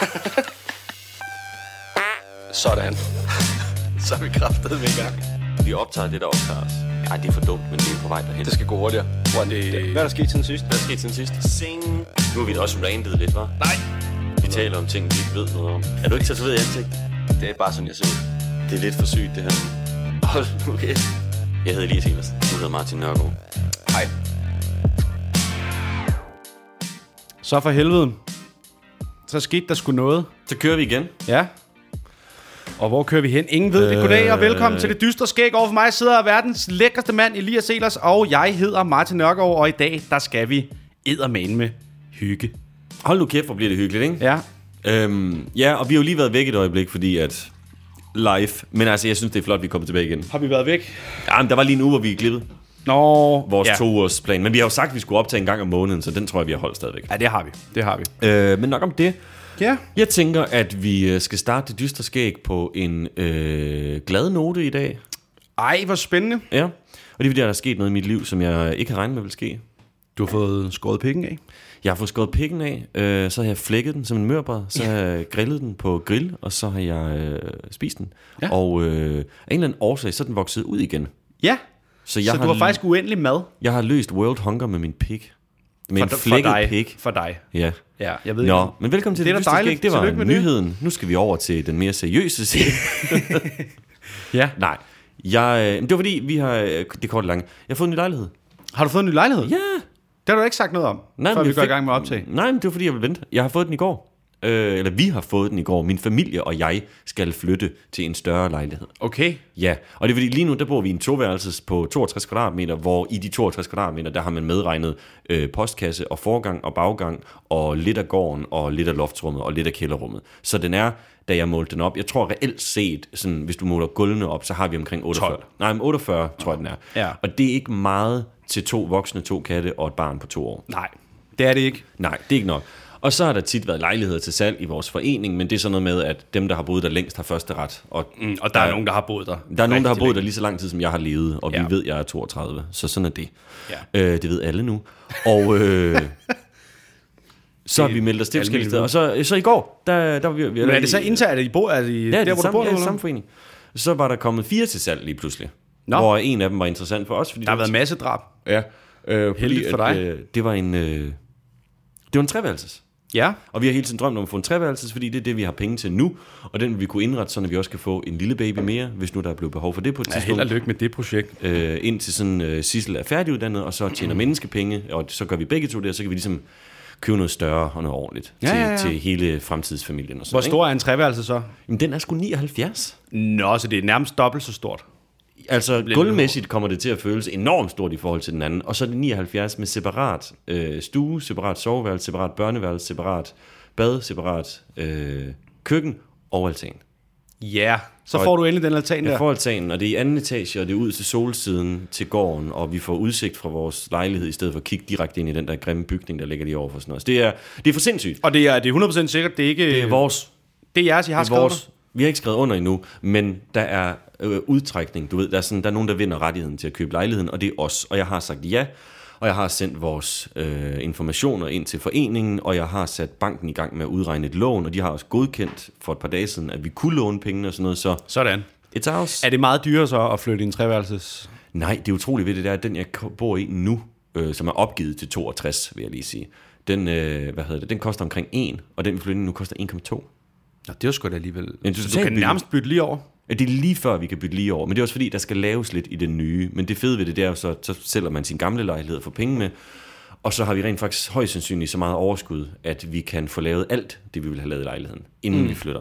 Sådan. Så er vi kraftet med i gang. Vi optager det, der optager os. Ej, det er for dumt, men det er på vej derhen. Det skal gå hurtigere. Hvor det... Hvad er der sket siden sidst? Hvad er sket siden sidst? Sing. Nu har vi da også randet lidt, hva'? Nej. Vi taler om ting, vi ikke ved noget om. Er du ikke tatoveret i ansigt? Det er bare sådan, jeg ser ud. Det er lidt for sygt, det her. Hold nu kæft. Jeg hedder Elias Evers. Du hedder Martin Nørgaard. Hej. Så for helvede. Så skete der sgu noget. Så kører vi igen. Ja. Og hvor kører vi hen? Ingen ved det. Goddag og velkommen til det dystre skæg. Over for mig sidder verdens lækreste mand, Elias Elers, og jeg hedder Martin Nørgaard, og i dag, der skal vi eddermane med hygge. Hold nu kæft, hvor bliver det hyggeligt, ikke? Ja. Øhm, ja, og vi har jo lige været væk et øjeblik, fordi at live. Men altså, jeg synes, det er flot, at vi kommer tilbage igen. Har vi været væk? Ja, men der var lige en uge, hvor vi glippede Nå, vores ja. to års plan. Men vi har jo sagt, at vi skulle optage en gang om måneden, så den tror jeg, vi har holdt stadigvæk. Ja, det har vi. Det har vi. Øh, men nok om det. Ja. Jeg tænker, at vi øh, skal starte det dystre skæg på en øh, glad note i dag. Ej, hvor spændende. Ja, og det er fordi, der er sket noget i mit liv, som jeg ikke har regnet med vil ske. Du har fået skåret pikken af. Jeg har fået skåret pikken af, øh, så har jeg flækket den som en mørbrad, så har jeg grillet den på grill, og så har jeg øh, spist den. Ja. Og øh, af en eller anden årsag, så er den vokset ud igen. Ja. Så, jeg Så har, du har faktisk uendelig mad jeg har løst world hunger med min pik. Med en for, flækket for dig. pik. For dig. Ja. Ja, jeg ved Nå, ikke. men velkommen til Det det, det dejligt. Det var Tillykke med det. nyheden. Nu skal vi over til den mere seriøse side. Ja. Nej, jeg, øh, det var fordi, vi har... øh, Det er kort og langt. Jeg har fået en ny lejlighed. Har du fået en ny lejlighed? Ja. Det har du ikke sagt noget om, Nej, før vi går i fik- gang med at optage. Nej, men det var fordi, jeg ville vente. Jeg har fået den i går. Øh, eller vi har fået den i går. Min familie og jeg skal flytte til en større lejlighed. Okay. Ja, og det er fordi lige nu, der bor vi i en toværelses på 62 kvadratmeter, hvor i de 62 kvadratmeter, der har man medregnet øh, postkasse og forgang og baggang, og lidt af gården, og lidt af loftsrummet, og lidt af kælderrummet. Så den er, da jeg målte den op, jeg tror reelt set, sådan, hvis du måler gulvene op, så har vi omkring 48. 12. Nej, men 48 tror jeg, den er. Ja. Og det er ikke meget til to voksne, to katte og et barn på to år. Nej, det er det ikke. Nej, det er ikke nok. Og så har der tit været lejligheder til salg i vores forening, men det er sådan noget med, at dem, der har boet der længst, har første ret. Og Mm, og der er nogen, der har boet der. der er nogen, der har boet der længe. lige så lang tid, som jeg har levet, og Ja. vi ved, at jeg er 32, så sådan er det. Ja. Øh, det ved alle nu. Og øh, så har vi meldt os til forskellige steder. Og så, så i går, der, der var vi... vi Men er det så internt, at I bor er det Ja, der, det hvor er du samme, bor ja, det samme forening. Så var der kommet fire til salg lige pludselig. Nå. Hvor en af dem var interessant for os. Fordi Der har været masse drab. Ja. Øh, fordi Heldigt for at, dig. Øh, det var en... Øh, det var en treværelses. Ja. Og vi har hele tiden drømt om at få en treværelses, fordi det er det, vi har penge til nu. Og den vil vi kunne indrette, så vi også kan få en lille baby mere, hvis nu der er blevet behov for det på et ja held tidspunkt. og lykke med det projekt. øh, indtil sådan øh, Sissel er færdiguddannet, og så tjener menneskepenge, og så gør vi begge to det, og så kan vi ligesom købe noget større og noget ordentligt Ja, til, ja, ja. til hele fremtidsfamilien. Og sådan, Hvor stor er en treværelse så? Jamen, den er sgu 79. Nå, så det er nærmest dobbelt så stort. Altså, gulvmæssigt kommer det til at føles enormt stort i forhold til den anden, og så er det 79 med separat øh, stue, separat soveværelse, separat børneværelse, separat bad, separat øh, køkken og altan. Ja, så Og- får du endelig den altan der. Jeg får altanen, og det er i anden etage, og det er ud til solsiden til gården, og vi får udsigt fra vores lejlighed, i stedet for at kigge direkte ind i den der grimme bygning, der ligger lige over for sådan noget. Så det er, det er for sindssygt. Og det er, det er 100% sikkert, det er ikke... Det er vores. det er jeres, I har skrevet vores. Vi har ikke skrevet under endnu, men der er øh, udtrækning. Du ved, der er, sådan, der er nogen, der vinder rettigheden til at købe lejligheden, og det er os. Og jeg har sagt ja, og jeg har sendt vores øh, informationer ind til foreningen, og jeg har sat banken i gang med at udregne et lån, og de har også godkendt for et par dage siden, at vi kunne låne pengene og sådan noget, så Sådan. it's ours. Er det meget dyrere så at flytte i en treværelses? Nej, det er utroligt ved det der, at den jeg bor i nu, øh, som er opgivet til 62, vil jeg lige sige, den, øh, hvad hedder det, den koster omkring 1, og den vi flytter ind nu koster 1,2. Nå, det er jo sgu da alligevel... Men du så du kan billigt. nærmest bytte lige over. Ja, Det er lige før, vi kan bytte lige over, men det er også fordi, der skal laves lidt i den nye. Men det fede ved det, det er jo så, så sælger man sin gamle lejlighed får penge med, og så har vi rent faktisk højst sandsynligt så meget overskud, at vi kan få lavet alt det, vi vil have lavet i lejligheden, inden mm. vi flytter.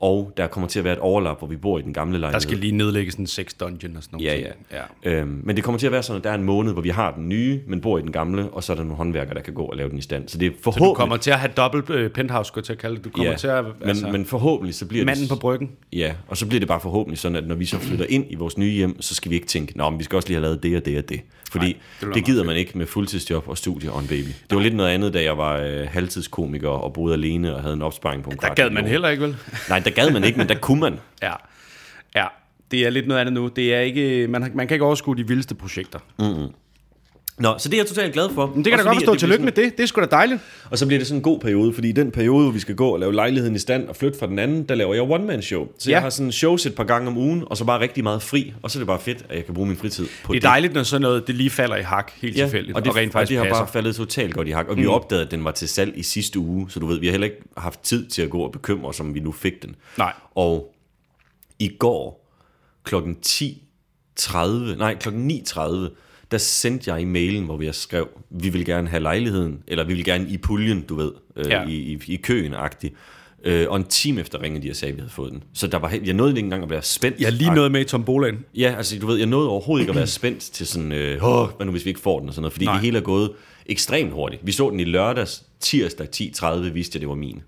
Og der kommer til at være et overlap, hvor vi bor i den gamle lejlighed. Der skal lige nedlægges en sex dungeon og sådan noget. Ja, ja. Øhm, men det kommer til at være sådan, at der er en måned, hvor vi har den nye, men bor i den gamle, og så er der nogle håndværkere, der kan gå og lave den i stand. Så det er Så forhåbentlig... du kommer til at have dobbelt øh, penthouse, skulle jeg til at kalde det. Du kommer ja, til at... men, men forhåbentlig så bliver manden det... på bryggen. Ja, og så bliver det bare forhåbentlig sådan, at når vi så flytter ind i vores nye hjem, så skal vi ikke tænke, nå, men vi skal også lige have lavet det og det og det. Fordi Nej, Nej, det det, gider man ikke med fuldtidsjob og studie og en baby. Det var lidt noget andet, da jeg var øh, halvtidskomiker og boede alene og havde en opsparing på en Der kvart gad man heller ikke, vel? Nej, der gad man ikke, men der kunne man. Ja. Ja, det er lidt noget andet nu. Det er ikke, man, man kan ikke overskue de vildeste projekter. Mm-hmm. Nå, så det er jeg totalt glad for. Men det kan da Også godt fordi, forstå. det Tillykke bliver med det. Det er sgu da dejligt. sådan- Og så bliver det sådan en god periode, fordi i den periode, hvor vi skal gå og lave lejligheden i stand og flytte fra den anden, der laver jeg one-man-show. Så Ja. jeg har sådan shows et par gange om ugen, og så bare rigtig meget fri. Og så er det bare fedt, at jeg kan bruge min fritid på Det er dejligt, når sådan noget det lige falder i hak helt tilfældigt, og det, og rent faktisk og det har passer. bare faldet totalt godt i hak. Og vi opdagede, at den var til salg i sidste uge, så du ved, vi har heller ikke haft tid til at gå og bekymre os, om vi nu fik den. Nej. Og i går klokken 10.30, nej, klokken 9.30, der sendte jeg i mailen, hvor jeg skrev, vi vil gerne have lejligheden, eller vi vil gerne i puljen, du ved, øh, Ja. i, i, i køen-agtigt. Øh, og en time efter ringede de og sagde, at vi havde fået den. Så der var, jeg nåede ikke engang at være spændt. Jeg lige noget med i tombolaen. Ja, altså du ved, jeg nåede overhovedet ikke at være spændt til sådan, øh, Åh, hvad nu hvis vi ikke får den og sådan noget, fordi Nej. Nej. det hele er gået ekstremt hurtigt. Vi så den i lørdags, tirsdag 10.30 viste jeg, det var min.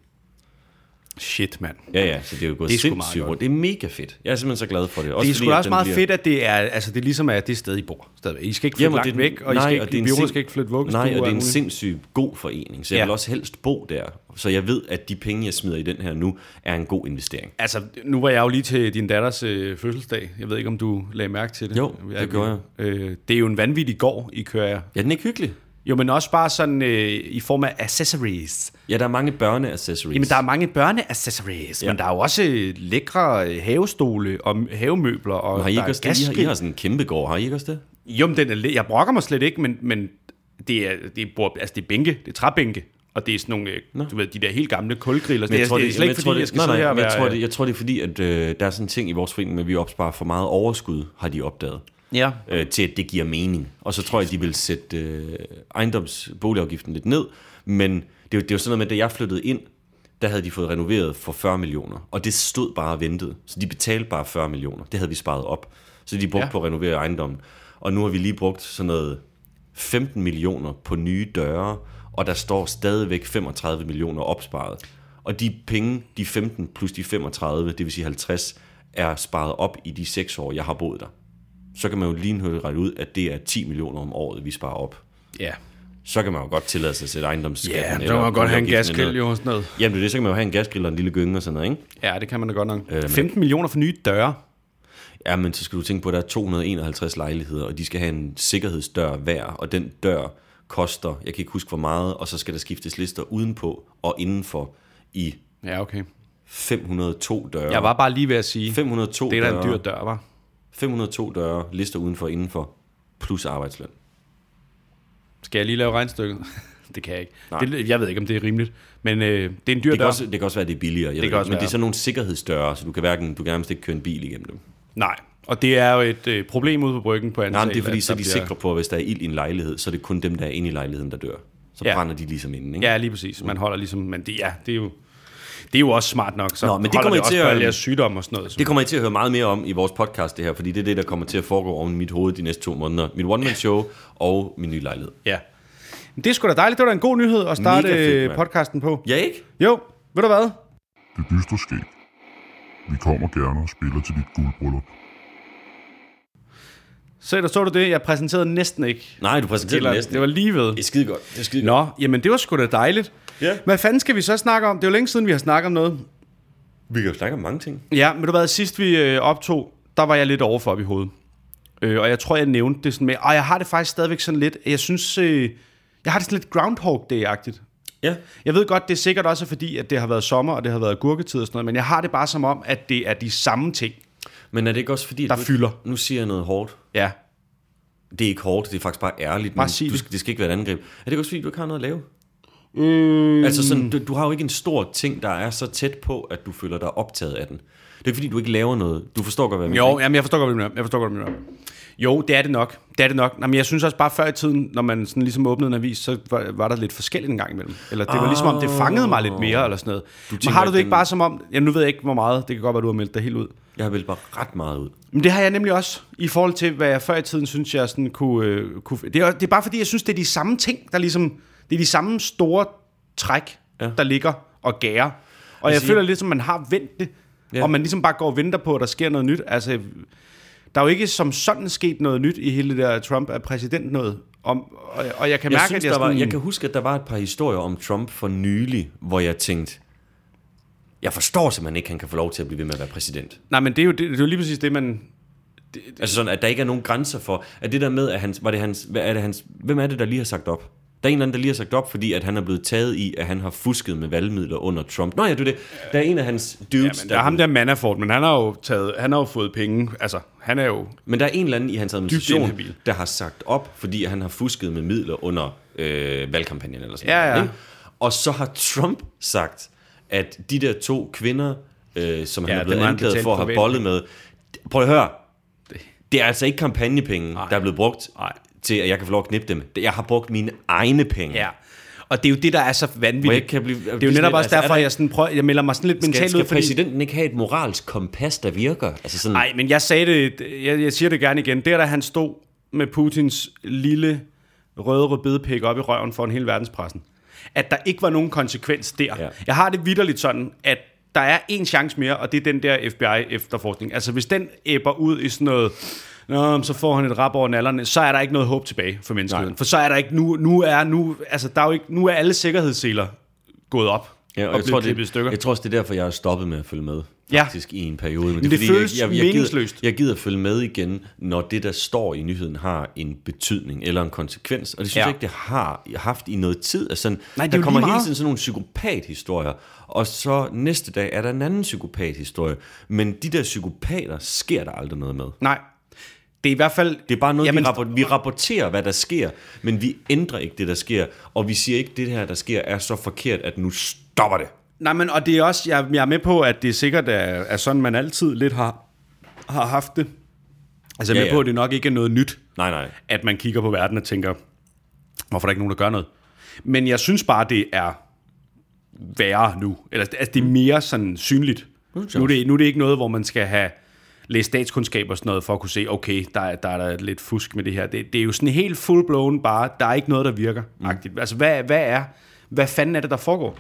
Shit, mand. Ja, ja, så det er jo gået Det er sindssygt godt. hurtigt. Det er mega fedt. Jeg er simpelthen så glad for det. Det er sgu også meget bliver- fedt, at det er, altså det er ligesom er det sted, I bor. Stadigvæk. I skal ikke flytte Jamen, langt det den- væk, og I nej, skal og ikke, det er en Biora sind- skal ikke flytte vuggestue. Nej, og det er en sindssygt god forening, så jeg Ja. vil også helst bo der. Så jeg ved, at de penge, jeg smider i den her nu, er en god investering. Altså, nu var jeg jo lige til din datters øh, fødselsdag. Jeg ved ikke, om du lagde mærke til det. Jo, det gjorde jeg. Øh, det er jo en vanvittig gård, I kører. Ja, den er ikke hyggelig. Jo, men også bare sådan øh, i form af accessories. Ja, der er mange børneaccessories. Jamen, der er mange børneaccessories, ja. Men der er jo også øh, lækre øh, havestole og havemøbler. Og har I ikke også det? I har, I gasgrill. har sådan en kæmpe gård, har I ikke også det? Jo, men den er, jeg brokker mig slet ikke, men, men det er, det er, altså det er bænke, det er træbænke. Og det er sådan nogle, øh, du ved, de der helt gamle kulgriller. Det, er- det er slet ikke, fordi jeg skal nej, sidde nej, her men jeg være... tror, det, jeg tror, det er fordi, at øh, der er sådan en ting i vores forening, at vi opsparer for meget overskud, har de opdaget. Ja. øh, til at det giver mening. Og så tror jeg, de vil sætte øh, ejendomsboligafgiften lidt ned. Men det det er jo sådan noget med, at da jeg flyttede ind, der havde de fået renoveret for 40 millioner. Og det stod bare og ventede. Så de betalte bare 40 millioner. Det havde vi sparet op. Så de brugte ja. på at renovere ejendommen. Og nu har vi lige brugt sådan noget 15 millioner på nye døre, og der står stadigvæk 35 millioner opsparet. Og de penge, de 15 plus de 35, det vil sige 50, er sparet op i de 6 år, jeg har boet der. Så kan man jo lige rette ud, at det er 10 millioner om året, vi sparer op. Ja, Så kan man jo godt tillade sig at sætte ejendomsskatten. ja eller må man godt have en gasgrill jo sådan noget. Jamen det er det, så kan man jo have en gasgrill og en lille gynge og sådan noget, ikke? Ja, det kan man da godt nok. Øh, men- 15 millioner for nye døre. Ja, men så skal du tænke på, at der er 251 lejligheder, og de skal have en sikkerhedsdør hver, og den dør koster, jeg kan ikke huske hvor meget, og så skal der skiftes lister udenpå og indenfor i Ja, okay. 502 døre. Jeg var bare lige ved at sige, 502 det er da en dyr dør, var. 502 døre, lister udenfor indenfor, plus arbejdsløn. Skal jeg lige lave regnstykket? det kan jeg ikke. Nej. Det, jeg ved ikke, om det er rimeligt. Men øh, det er en dyr Det kan, dør. også, det kan også være, at det er billigere. Jeg Det det kan også men det være. er sådan nogle sikkerhedsdøre, så du kan, hverken, du kan nærmest ikke køre en bil igennem dem. Nej, og det er jo et øh, problem ude på bryggen på anden Nej, det er fordi, så er de bliver- sikre på, at hvis der er ild i en lejlighed, så er det kun dem, der er inde i lejligheden, der dør. Så Ja. ja. brænder de ligesom inden, ikke? Ja, lige præcis. Man holder ligesom... Men det, ja, det er jo... Det er jo også smart nok, så Nå, men det kommer det I også til på at- jeres sygdomme og sådan noget. Det kommer I til at høre meget mere om i vores podcast, det her, fordi det er det, der kommer til at foregå oven i mit hoved de næste to måneder. Mit one-man-show og min nye lejlighed. Ja. Men det er sgu da dejligt. Det var da en god nyhed at starte fedt, podcasten på. Ja, ikke? Jo, ved du hvad? Det dystre skæg. Vi kommer gerne og spiller til dit guldbryllup. Så, der så du det. Jeg præsenterede næsten ikke. Nej, du præsenterer Eller, næsten. det var lige ved. Det er skide godt. Det er skide godt. Nå, jamen det var sgu da dejligt. Ja. Hvad fanden skal vi så snakke om? Det er jo længe siden, vi har snakket om noget. Vi kan jo snakke om mange ting. Ja, men du hvad, sidst vi øh, optog, der var jeg lidt overfor op i hovedet. Øh, og jeg tror, jeg nævnte det sådan med, og jeg har det faktisk stadigvæk sådan lidt, jeg synes, øh, jeg har det sådan lidt Groundhog Day-agtigt. Ja. Jeg ved godt, det er sikkert også fordi, at det har været sommer, og det har været gurketid og sådan noget, men jeg har det bare som om, at det er de samme ting, Men er det ikke også fordi... der du, fylder. Nu siger jeg noget hårdt. Ja. Det er ikke hårdt, det er faktisk bare ærligt. Bare men du, det. skal- det skal ikke være et angreb. Er det ikke også fordi, du ikke har noget at lave? Mm. Altså sådan, du, du har jo ikke en stor ting, der er så tæt på, at du føler dig optaget af den. Det er ikke fordi, du ikke laver noget. Du forstår godt, hvad jeg mener. Jo, jamen, jeg forstår godt, hvad du mener. Jeg forstår godt, hvad du mener. Jo, det er det nok. Det er det nok. Nå, men jeg synes også bare før i tiden, når man sådan ligesom åbnede en avis, så var, var der lidt forskelligt en gang imellem. Eller det var ligesom om, det fangede mig lidt mere, eller sådan noget. Men tænker, har du det ikke den- bare som om, ja, nu ved jeg ikke, hvor meget, det kan godt være, du har meldt dig helt ud. Jeg har vel bare ret meget ud. Men det har jeg nemlig også, i forhold til, hvad jeg før i tiden synes, jeg sådan kunne... Øh, kunne det, er, det er bare fordi, jeg synes, det er de samme ting, der ligesom... Det er de samme store træk, ja. Der ligger og gærer. Og jeg Altså, føler jeg- lidt, som man har vendt det, ja. Og man ligesom bare går og venter på, at der sker noget nyt. Altså, der er jo ikke som sådan sket noget nyt i hele det der Trump er præsident noget. Om, og, og jeg kan Jeg, mærke, synes, at jeg, der var, sådan, jeg kan huske, at der var et par historier om Trump for nylig, hvor jeg tænkte, jeg forstår simpelthen ikke, at han kan få lov til at blive ved med at være præsident. Nej, men det er, jo, det, det er jo lige præcis det, man... Det, altså sådan, at der ikke er nogen grænser for, at det der med, at hans, var det hans, hvad er det hans, hvem er det, der lige har sagt op? Der er en eller anden, der lige har sagt op, fordi at han er blevet taget i, at han har fusket med valgmidler under Trump. Nå ja, er det. Der er en af hans dudes, Ja, men der er ham der Manafort, men han har jo, taget, han har jo fået penge. Altså, han er jo... Men der er en eller anden i hans administration, der har sagt op, fordi han har fusket med midler under øh, valgkampagnen eller sådan Ja, noget. ja. Ikke? Og så har Trump sagt, at de der to kvinder, øh, som han Ja, er blevet han anklaget for at have bollet med, prøv at høre, det er altså ikke kampagnepenge, Nej. der er blevet brugt Nej. til, at jeg kan få lov at knippe dem. Jeg har brugt mine egne penge. Ja. Og det er jo det, der er så vanvittigt. kan blive, det er jo netop også altså, er derfor, der- jeg, sådan prøver, jeg melder mig sådan lidt Skal, mentalt skal ud, fordi... præsidenten ikke have et moralsk kompas, der virker? Altså sådan, Nej, men jeg sagde det, jeg, jeg siger det gerne igen. Det er da han stod med Putins lille røde rødbedepæk op i røven for en hele verdenspressen. At der ikke var nogen konsekvens der. Ja. Jeg har det vidderligt sådan, at der er en chance mere, og det er den der FBI-efterforskning. Altså hvis den æbber ud i sådan noget, Nå, så får han et rap over nallerne, så er der ikke noget håb tilbage for menneskeheden. Nej. For så er der ikke, nu, nu er, nu, altså, der er jo ikke, nu er alle sikkerhedsseler gået op. Ja, og, og jeg, tror, det, stykker. jeg tror også, det er derfor, jeg har stoppet med at følge med. Ja. Faktisk i en periode. Men, Men det fordi føles jeg, jeg, jeg, gider, meningsløst. jeg gider følge med igen, når det, der står i nyheden, har en betydning eller en konsekvens. Og det synes Ja. ja. jeg ikke, det har haft i noget tid. Altså, Nej, det er der kommer hele tiden sådan nogle psykopathistorier. Og så næste dag er der en anden psykopathistorie. Men de der psykopater sker der aldrig noget med. Nej. Det er i hvert fald... Det er bare noget, Jamen, vi, rapport, vi rapporterer, hvad der sker, men vi ændrer ikke det, der sker. Og vi siger ikke, at det her, der sker, er så forkert, at nu stopper det. Nej, men og det er også, jeg, jeg er med på, at det sikkert er, er sådan, man altid lidt har, har haft det. Altså jeg er Ja, med ja. på, at det nok ikke er noget nyt, Nej, nej. at man kigger på verden og tænker, hvorfor er der ikke nogen, der gør noget? Men jeg synes bare, det er værre nu. Eller, altså, det er mere sådan synligt. Nu er, det, nu er det ikke noget, hvor man skal have læst statskundskab og sådan noget, for at kunne se, okay, der, er- der er der lidt fusk med det her. Det, det er jo sådan helt full-blown bare, der er ikke noget, der virker. Mm. Altså, hvad, hvad er, hvad fanden er det, der foregår?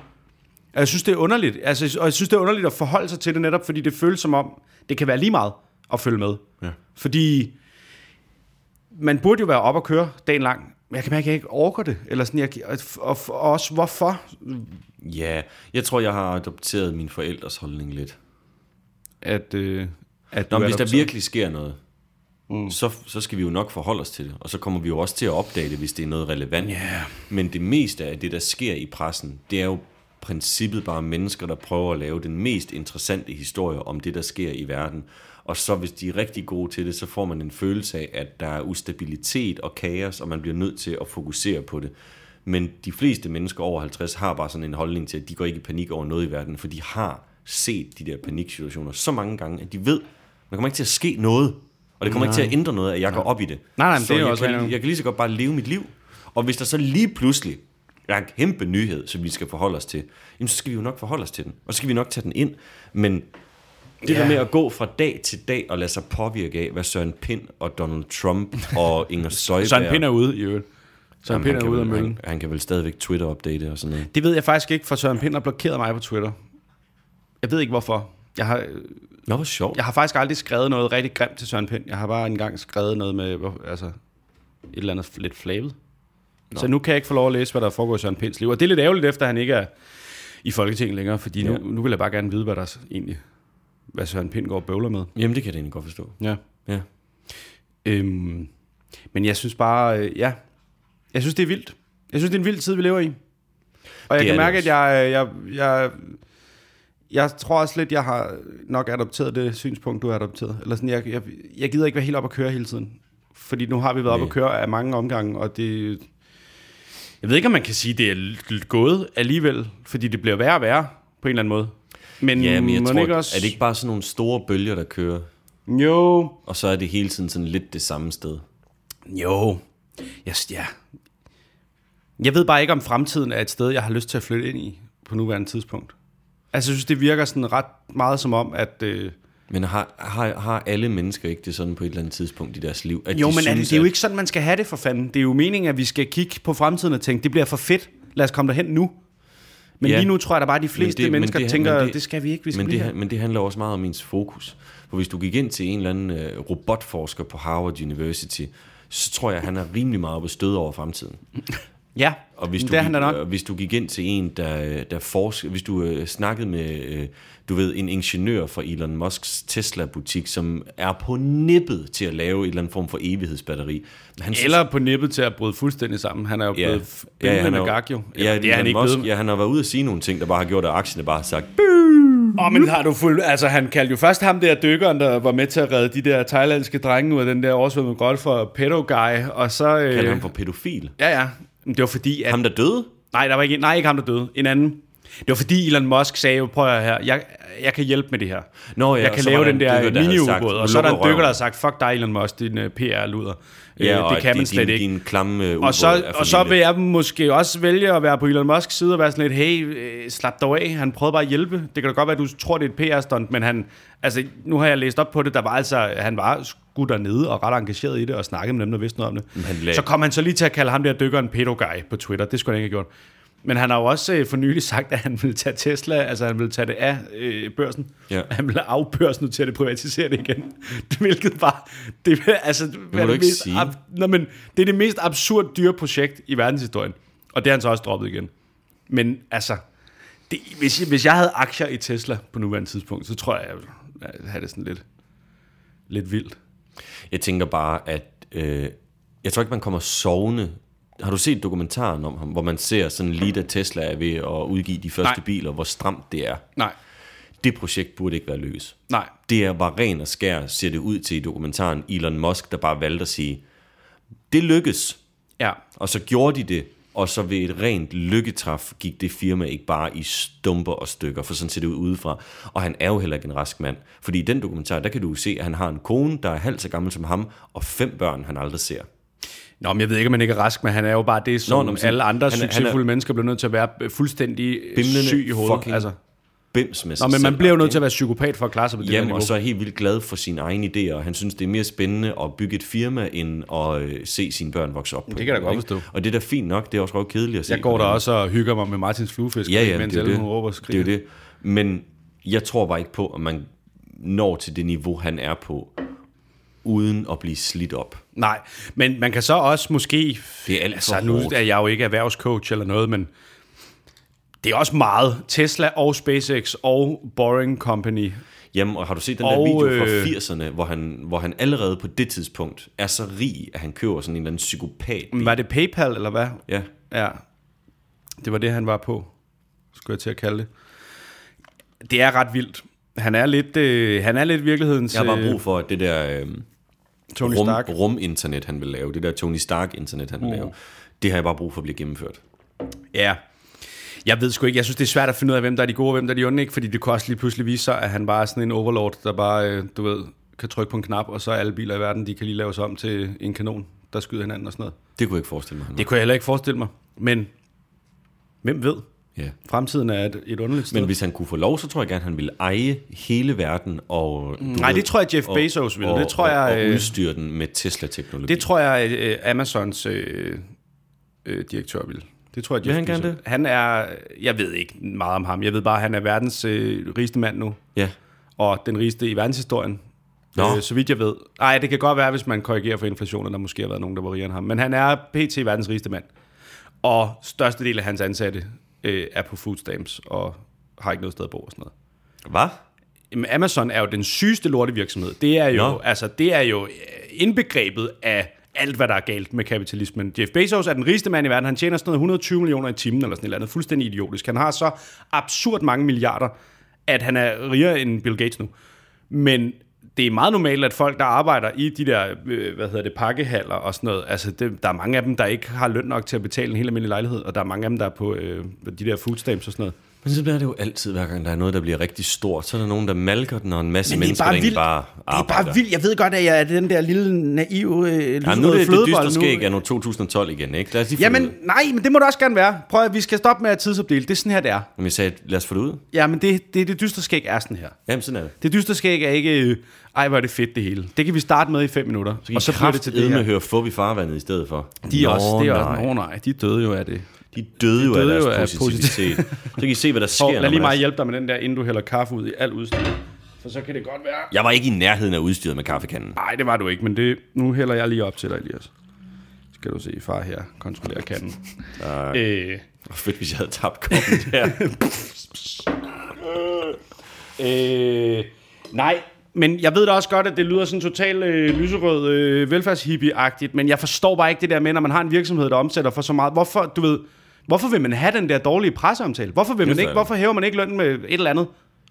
Og Jeg synes, det er underligt. Altså, og jeg synes, det er underligt at forholde sig til det netop, fordi det føles som om, det kan være lige meget at følge med. Ja. Fordi man burde jo være op og køre dagen lang. Men jeg kan mærke, at jeg ikke orker det. Eller sådan, jeg, og, og, og også hvorfor. Ja, jeg tror, jeg har adopteret min forældres holdning lidt. At, øh, at Nå, hvis der virkelig sker noget, mm. så, så skal vi jo nok forholde os til det. Og så kommer vi jo også til at opdage det, hvis det er noget relevant. Ja. Men det meste af det, der sker i pressen, det er jo princippet bare mennesker, der prøver at lave den mest interessante historie om det, der sker i verden. Og så hvis de er rigtig gode til det, så får man en følelse af, at der er ustabilitet og kaos, og man bliver nødt til at fokusere på det. Men de fleste mennesker over 50 har bare sådan en holdning til, at de går ikke i panik over noget i verden, for de har set de der paniksituationer så mange gange, at de ved, der kommer ikke til at ske noget. Og det kommer ikke til at ændre noget, at jeg går op i det. Nej, nej, men så det er jeg, også kan, jeg kan lige så godt bare leve mit liv. Og hvis der så lige pludselig er en kæmpe nyhed, som vi skal forholde os til, jamen, så skal vi jo nok forholde os til den. Og så skal vi nok tage den ind. Men det Ja. der med at gå fra dag til dag og lade sig påvirke af, hvad Søren Pind og Donald Trump og Inger Støjberg... Søren Pind er ude i øvrigt. Søren Pind er ude af møllen. han, han kan vel stadigvæk Twitter-update og sådan noget. Det ved jeg faktisk ikke, for Søren Pind har blokeret mig på Twitter. Jeg ved ikke hvorfor. Jeg har, Nå, hvor sjovt. jeg har faktisk aldrig skrevet noget rigtig grimt til Søren Pind. Jeg har bare engang skrevet noget med altså, et eller andet lidt flavet. Så nu kan jeg ikke få lov at læse, hvad der foregår i Søren Pinds liv. Og det er lidt ærgerligt, efter han ikke er i Folketinget længere, fordi nu, Ja. nu vil jeg bare gerne vide, hvad der er egentlig hvad Søren Pind går og bøvler med. Jamen, det kan jeg egentlig godt forstå. Ja. Ja. Øhm, men jeg synes bare, øh, ja, jeg synes, det er vildt. Jeg synes, det er en vild tid, vi lever i. Og jeg Det kan mærke, at jeg, jeg, jeg, jeg tror også lidt, jeg har nok adopteret det synspunkt, du har adopteret. Eller sådan, jeg, jeg, jeg gider ikke være helt op at køre hele tiden. Fordi nu har vi været op Nej. at køre af mange omgange, og det... Jeg ved ikke, om man kan sige, det er gået alligevel, fordi det bliver værre og værre på en eller anden måde. Men, Ja, men jeg tror, ikke også... er det ikke bare sådan nogle store bølger, der kører? Jo, Og så er det hele tiden sådan lidt det samme sted. Jo. Yes, ja. Jeg ved bare ikke, om fremtiden er et sted, jeg har lyst til at flytte ind i på nuværende tidspunkt. Altså, jeg synes, det virker sådan ret meget som om, at... Øh, Men har, har, har alle mennesker ikke det sådan på et eller andet tidspunkt i deres liv? At jo, de men er det, synes, det er jo at- ikke sådan, man skal have det for fanden. Det er jo meningen, at vi skal kigge på fremtiden og tænke, det bliver for fedt. Lad os komme derhen nu. Men Ja. lige nu tror jeg, der bare, at de fleste det- det, men mennesker det- tænker, det, det- skal vi ikke, vi skal men det, her. men det handler også meget om ens fokus. For hvis du gik ind til en eller anden øh, robotforsker på Harvard University, så tror jeg, han er rimelig meget på stød over fremtiden. Ja, Og hvis du, det er han da gik, nok. hvis du gik ind til en, der, der forsker, hvis du øh, snakkede med, øh, du ved, en ingeniør fra Elon Musks Tesla-butik, som er på nippet til at lave en eller anden form for evighedsbatteri. Men Han Eller på nippet til at bryde fuldstændig sammen. Han er jo blevet f- ja, ja, han med er, gag jo. Ja, det er han ikke Musk, blevet. Ja, han har været ude at sige nogle ting, der bare har gjort, at aktierne bare har sagt, Åh, oh, men har du fuld... Altså, han kaldte jo først ham der dykkeren, der var med til at redde de der thailandske drenge ud af den der oversvømmede golf for pedo guy, og så... Øh, kaldte ham for pædofil. Ja, ja. Men det var fordi, at... Ham, der døde? Nej, der var ikke, nej, ikke ham, der døde. En anden. Det var fordi Elon Musk sagde jo, prøv at her, jeg, jeg kan hjælpe med det her. Nå ja, jeg kan lave den en der dykker, der mini-ubåd, og så er der en "Lukker dykker, der har røven." sagt, fuck dig Elon Musk, din uh, PR-luder. Ja, øh, det kan man din, slet ikke. Din klamme uh, Og så, og så vil jeg måske også vælge at være på Elon Musks side og være sådan lidt, hey, øh, slap dig af, han prøvede bare at hjælpe. Det kan da godt være, at du tror, det er et PR-stunt, men han, altså, nu har jeg læst op på det, der var altså, han var sgu dernede og ret engageret i det, og snakkede med dem, der vidste noget om det. Så kom han så lige til at kalde ham der dykkeren pedo guy på Twitter, det skulle han ikke have gjort. Men han har jo også øh, for nylig sagt, at han ville tage Tesla, altså han ville tage det af øh, børsen. Ja. Han ville af børsen nu til at privatisere det igen. Hvilket var, det, altså, det, må du ikke mest sige. ab- Nå, men det er det mest absurd dyre projekt i verdenshistorien. Og det har han så også droppet igen. Men altså, det, hvis, jeg, hvis jeg havde aktier i Tesla på nuværende tidspunkt, så tror jeg, jeg ville have det sådan lidt, lidt vildt. Jeg tænker bare, at øh, jeg tror ikke, man kommer sovende. Har du set dokumentaren om ham, hvor man ser sådan lige, da Tesla er ved at udgive de første Nej. biler, hvor stramt det er? Nej, Det projekt burde ikke være lykkes. nej. Det er bare ren og skær, ser det ud til i dokumentaren. Elon Musk, der bare valgte at sige, det lykkes. Ja, Og så gjorde de det, og så ved et rent lykketræf gik det firma ikke bare i stumper og stykker, for sådan ser det ud udefra. Og han er jo heller ikke en rask mand. Fordi i den dokumentar, der kan du se, at han har en kone, der er halvt så gammel som ham, og fem børn, han aldrig ser. Nå, men jeg ved ikke, om han ikke er rask, men han er jo bare det, som Nå, alle andre han er- han er- succesfulde mennesker bliver nødt til at være øh, fuldstændig Bimlende syg i hovedet. Altså. Bims med Nå, men man bliver jo nødt til at være psykopat for at klare sig på det Jamen, og så er helt vildt glad for sine egne idéer, og han synes, det er mere spændende at bygge et firma, end at øh, se sine børn vokse op på. Det kan jeg da godt forstå. Og det er da fint nok, det er også røv kedeligt at se. Jeg går der også og hygger mig med Martins fluefisk, Ja, ja, mens er Ellen det. råber og Det er skriger. det. Men jeg tror bare ikke på, at man når til det niveau, han er på, uden at blive slidt op. Nej, men man kan så også måske... Det er alt for altså, nu er jeg jo ikke erhvervscoach eller noget, men det er også meget. Tesla og SpaceX og Boring Company. Jamen, og har du set den Og, der video fra øh, 80'erne, hvor han, hvor han allerede på det tidspunkt er så rig, at han køber sådan en eller anden psykopat. Var det PayPal, eller hvad? Ja, Ja, det var det, han var på, skulle jeg til at kalde det. Det er ret vildt. Han er lidt, øh, han er lidt virkelighedens jeg har bare øh, brug for, at det der... Øh, Tony rum, Stark. rum-internet, han vil lave, det der Tony Stark-internet, han vil lave, det har jeg bare brug for at blive gennemført. Ja. Jeg ved sgu ikke, jeg synes, det er svært at finde ud af, hvem der er de gode og hvem der er de onde, ikke? Fordi det kunne også lige pludselig vise sig, at han bare er sådan en overlord, der bare, øh, du ved, kan trykke på en knap, og så er alle biler i verden, de kan lige laves om til en kanon, der skyder hinanden og sådan noget. Det kunne jeg ikke forestille mig. Det kunne jeg heller ikke forestille mig. Men hvem ved? Ja. Fremtiden er et, et underligt sted. Men hvis han kunne få lov, så tror jeg gerne, han ville eje hele verden og... du Nej, det tror jeg, Jeff Bezos ville. Og, Det tror jeg, Og, og øh, udstyre den med Tesla-teknologi. Det tror jeg, øh, Amazons øh, øh, direktør vil. Det tror jeg, Jeff han gerne Bezos- det? Han er, jeg ved ikke meget om ham. Jeg ved bare, at han er verdens øh, rigeste mand nu. Ja. Og den rigeste i verdenshistorien. Nå. Øh, så vidt jeg ved. Nej, det kan godt være, hvis man korrigerer for inflationen, der måske har været nogen, der var rigere end ham. Men han er pt. verdens rigeste mand. Og største del af hans ansatte øh, er på food stamps og har ikke noget sted at bo og sådan noget. Hvad? Jamen, Amazon er jo den sygeste lortevirksomhed. Det er jo, Nå. altså, det er jo øh, indbegrebet af alt, hvad der er galt med kapitalismen. Jeff Bezos er den rigeste mand i verden. Han tjener sådan noget 120 millioner i timen, eller sådan et eller andet. Fuldstændig idiotisk. Han har så absurd mange milliarder, at han er rigere end Bill Gates nu. Men det er meget normalt, at folk, der arbejder i de der, øh, hvad hedder det, pakkehaller og sådan noget, altså det, der er mange af dem, der ikke har løn nok til at betale en helt almindelig lejlighed, og der er mange af dem, der er på øh, de der food stamps og sådan noget. Men så bliver det jo altid, hver gang der er noget, der bliver rigtig stort, så er der nogen, der malker den, og en masse er mennesker, bare der vildt. bare Det er arbejder. bare vildt. Jeg ved godt, at jeg er den der lille, naive, øh, Ja, nu er det, det dystre skæg er nu 2012 igen, ikke? Lad os lige Jamen, nej, men det må det også gerne være. Prøv at vi skal stoppe med at tidsopdele. Det er sådan her, det er. Jamen, jeg sagde, lad os få det ud. Ja, men det, det, det dystre skæg er sådan her. Jamen, sådan er det. Det dystre skæg er ikke, øh, ej, hvor er det fedt det hele. Det kan vi starte med i fem minutter. Så og så bliver det til det med her. høre fup i farvandet i stedet for. De er også, det er nej. også, nej, de døde jo af det. De døde jo af døde deres jo af positivitet. så kan I se, hvad der sker. Hov, lad lige man er- mig hjælpe dig med den der, inden du hælder kaffe ud i alt udstyr. For så kan det godt være... Jeg var ikke i nærheden af udstyret med kaffekanden. Nej, det var du ikke, men det, nu hælder jeg lige op til dig, Elias. Skal du se, far her kontrollerer kanden. Øh, Hvor fedt, hvis jeg havde tabt koppen der. øh, nej, men jeg ved da også godt, at det lyder sådan totalt øh, lyserød øh, velfærdshippie-agtigt, men jeg forstår bare ikke det der med, når man har en virksomhed, der omsætter for så meget. Hvorfor, du ved, hvorfor vil man have den der dårlige presseomtale? Hvorfor, vil man ikke, hvorfor hæver man ikke lønnen med et eller andet,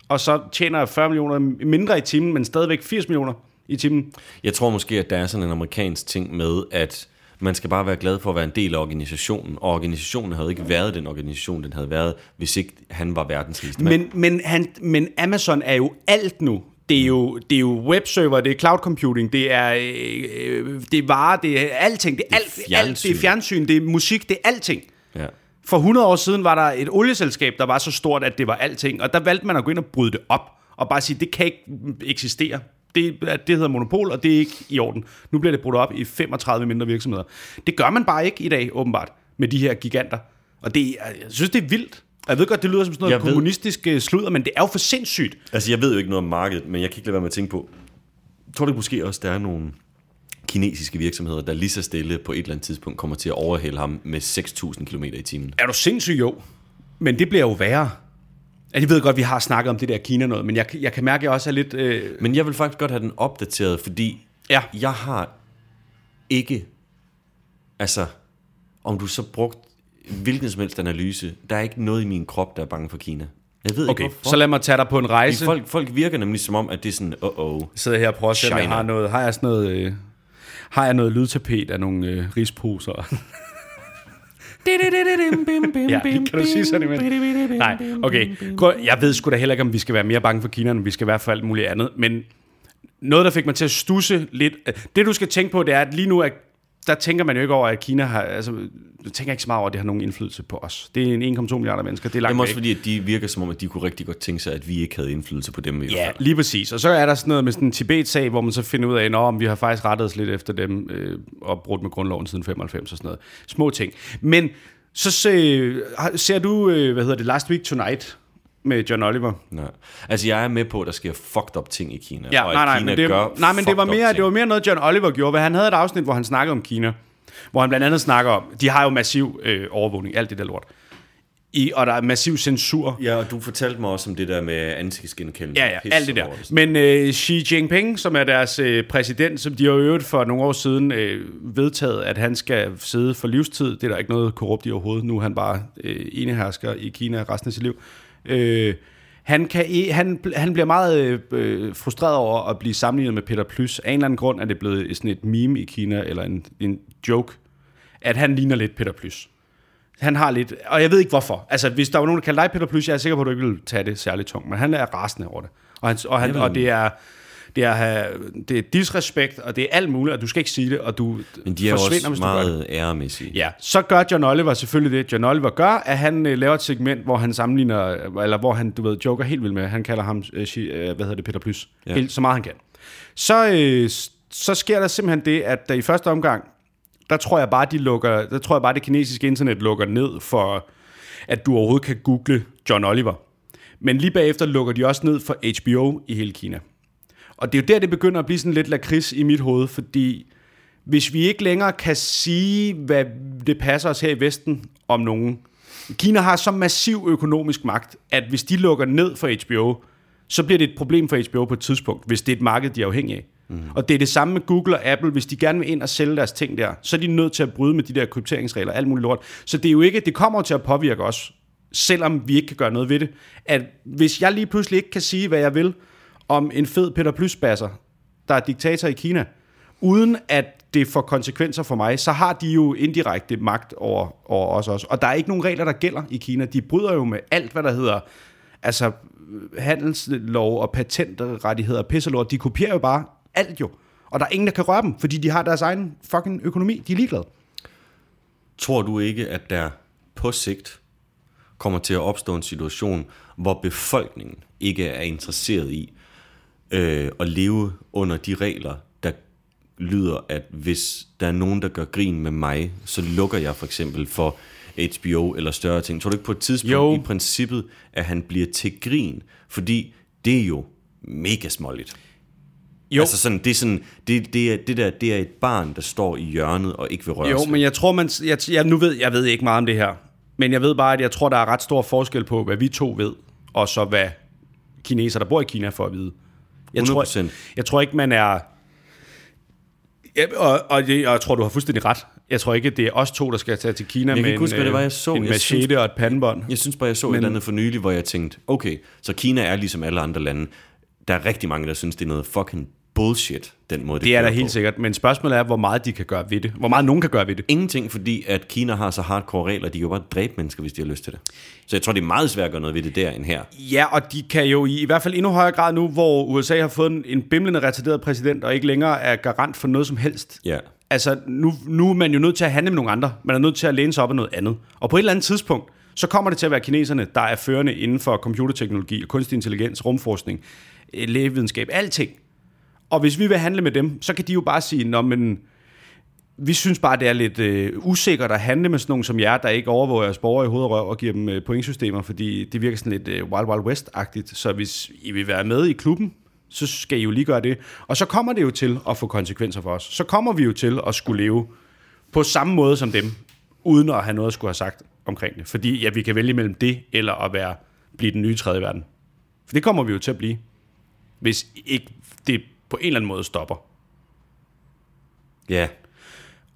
og så tjener 40 millioner mindre i timen, men stadigvæk 80 millioner i timen? Jeg tror måske, at der er sådan en amerikansk ting med, at man skal bare være glad for at være en del af organisationen. Og organisationen havde ikke været den organisation, den havde været, hvis ikke han var verdens rigeste. Men, men, han, men Amazon er jo alt nu. Det er jo, det er jo webserver, det er cloud computing, det er, øh, det er varer, det er alting. Det er, alt, alt, det er fjernsyn. det er musik, det er alting. Ja. For 100 år siden var der et olieselskab, der var så stort, at det var alting. Og der valgte man at gå ind og bryde det op. Og bare sige, det kan ikke eksistere. Det, det hedder monopol, og det er ikke i orden. Nu bliver det brudt op i 35 mindre virksomheder. Det gør man bare ikke i dag, åbenbart, med de her giganter. Og det, er- jeg synes, det er vildt. Jeg ved godt, det lyder som sådan noget Jeg ved- kommunistisk øh, sludder, men det er jo for sindssygt. Altså, jeg ved jo ikke noget om markedet, men jeg kan ikke lade være med at tænke på, tror du ikke måske også, der er nogle kinesiske virksomheder, der lige så stille på et eller andet tidspunkt kommer til at overhælde ham med 6.000 km i timen? Er du sindssyg, jo? Men det bliver jo værre. Altså, Jeg ved godt, vi har snakket om det der Kina noget, men jeg, jeg kan mærke, at jeg også er lidt... Øh, Men jeg vil faktisk godt have den opdateret, fordi Ja. jeg har ikke, altså, om du så brugt hvilken som helst analyse, der er ikke noget i min krop, der er bange for Kina. Jeg ved okay, ikke, hvorfor. så lad mig tage dig på en rejse. Folk, folk virker nemlig som om, at det er sådan, oh oh. Jeg sidder her og prøver at se, om jeg China. har noget... Har jeg sådan noget... Øh, har jeg noget lydtapet af nogle øh, risposer? ja, kan du sige sådan imens? Nej, okay. Jeg ved sgu da heller ikke, om vi skal være mere bange for Kina, end vi skal være for alt muligt andet. Men noget, der fik mig til at stusse lidt... Det, du skal tænke på, det er, at lige nu er, der tænker man jo ikke over, at Kina har... Altså, du tænker ikke så meget over, at det har nogen indflydelse på os. Det er en 1,2 milliarder mennesker. Det er langt Jamen også væk. fordi, at de virker som om, at de kunne rigtig godt tænke sig, at vi ikke havde indflydelse på dem i Ja, lige præcis. Og så er der sådan noget med sådan en Tibet-sag, hvor man så finder ud af, om vi har faktisk rettet os lidt efter dem, øh, og brudt med grundloven siden 95 og sådan noget. Små ting. Men så se, ser du, øh, hvad hedder det, Last Week Tonight med John Oliver? Nej. Altså, jeg er med på, at der sker fucked up ting i Kina. Ja, og nej, nej, Kina men det, gør nej, men det var, mere, det var mere noget, John Oliver gjorde. Hvad han havde et afsnit, hvor han snakkede om Kina. Hvor han blandt andet snakker om, de har jo massiv øh, overvågning, alt det der lort. I, og der er massiv censur. Ja, og du fortalte mig også om det der med ansigtsgenkendelse. Ja, ja, Pis alt det der. Men øh, Xi Jinping, som er deres øh, præsident, som de har øvrigt for nogle år siden øh, vedtaget, at han skal sidde for livstid. Det er der ikke noget korrupt i overhovedet. Nu er han bare øh, enehersker i Kina resten af sit liv. Øh, han, kan, han, han bliver meget øh, øh, frustreret over at blive sammenlignet med Peter Plys. Af en eller anden grund er det blevet sådan et meme i Kina, eller en, en joke, at han ligner lidt Peter Plys. Han har lidt, og jeg ved ikke hvorfor. Altså, hvis der var nogen, der kaldte dig Peter Plys, jeg er sikker på, at du ikke vil tage det særligt tungt, men han er rasende over det. Og, han, og, han, og det er, det er, det er disrespekt, og det er alt muligt, og du skal ikke sige det, og du Men de er forsvinder, også hvis du gør det. meget æremæssige. Ja, så gør John Oliver selvfølgelig det, John Oliver gør, at han øh, laver et segment, hvor han sammenligner, eller hvor han, du ved, joker helt vildt med, han kalder ham, øh, øh, hvad hedder det, Peter Plys, ja. helt, så meget han kan. Så, øh, så sker der simpelthen det, at der i første omgang, der tror jeg bare, de lukker, der tror jeg bare, det kinesiske internet lukker ned for, at du overhovedet kan google John Oliver. Men lige bagefter lukker de også ned for HBO i hele Kina. Og det er jo der, det begynder at blive sådan lidt lakrids i mit hoved, fordi hvis vi ikke længere kan sige, hvad det passer os her i Vesten om nogen. Kina har så massiv økonomisk magt, at hvis de lukker ned for HBO, så bliver det et problem for HBO på et tidspunkt, hvis det er et marked, de er afhængige af. Mm. Og det er det samme med Google og Apple. Hvis de gerne vil ind og sælge deres ting der, så er de nødt til at bryde med de der krypteringsregler, alt muligt lort. Så det er jo ikke, det kommer til at påvirke os, selvom vi ikke kan gøre noget ved det. At hvis jeg lige pludselig ikke kan sige, hvad jeg vil om en fed Peter Plysbasser, der er diktator i Kina, uden at det får konsekvenser for mig, så har de jo indirekte magt over, over os også. Og der er ikke nogen regler, der gælder i Kina. De bryder jo med alt, hvad der hedder altså handelslov og patentrettigheder og pisselort. De kopierer jo bare alt jo. Og der er ingen, der kan røre dem, fordi de har deres egen fucking økonomi. De er ligeglade. Tror du ikke, at der på sigt kommer til at opstå en situation, hvor befolkningen ikke er interesseret i øh, at leve under de regler, der lyder, at hvis der er nogen, der gør grin med mig, så lukker jeg for eksempel for HBO eller større ting. Tror du ikke på et tidspunkt Jo. jo. i princippet, at han bliver til grin? Fordi det er jo mega småligt. Jo. Altså sådan, det er sådan, det, det, er, det der, det er et barn, der står i hjørnet og ikke vil røre Jo, sig. men jeg tror, man... Jeg, jeg, nu ved, jeg ved ikke meget om det her. Men jeg ved bare, at jeg tror, der er ret stor forskel på, hvad vi to ved, og så hvad kineser, der bor i Kina, får at vide. Jeg 100%. tror, jeg tror ikke, man er... Ja, og, og, det, og jeg tror, du har fuldstændig ret. Jeg tror ikke, det er os to, der skal tage til Kina kan med ikke huske, hvad det var, jeg så. en Jeg machete synes- og et pandebånd. Jeg synes bare, jeg så men... et eller andet for nylig, hvor jeg tænkte, okay, så Kina er ligesom alle andre lande. Der er rigtig mange, der synes, det er noget fucking bullshit, den måde, det, Det er der helt på. sikkert. Men spørgsmålet er, hvor meget de kan gøre ved det. Hvor meget nogen kan gøre ved det. Ingenting, fordi at Kina har så hardcore regler, de kan jo bare dræbe mennesker, hvis de har lyst til det. Så jeg tror, det er meget svært at gøre noget ved det der, end her. Ja, og de kan jo i, i hvert fald endnu højere grad nu, hvor USA har fået en, en bimlende retarderet præsident, og ikke længere er garant for noget som helst. Ja. Altså, nu, nu er man jo nødt til at handle med nogle andre. Man er nødt til at læne sig op af noget andet. Og på et eller andet tidspunkt, så kommer det til at være kineserne, der er førende inden for computerteknologi, kunstig intelligens, rumforskning, øh, lægevidenskab, alting. Og hvis vi vil handle med dem, så kan de jo bare sige, Nå, men vi synes bare, det er lidt øh, usikkert at handle med sådan nogen som jer, der ikke overvåger jeres borgere i hovedrøv og røv og giver dem øh, pointsystemer, fordi det virker sådan lidt øh, Wild Wild West-agtigt. Så hvis I vil være med i klubben, så skal I jo lige gøre det. Og så kommer det jo til at få konsekvenser for os. Så kommer vi jo til at skulle leve på samme måde som dem, uden at have noget at skulle have sagt omkring det. Fordi ja, vi kan vælge mellem det, eller at være, blive den nye tredje verden. For det kommer vi jo til at blive, hvis ikke det på en eller anden måde stopper. Ja.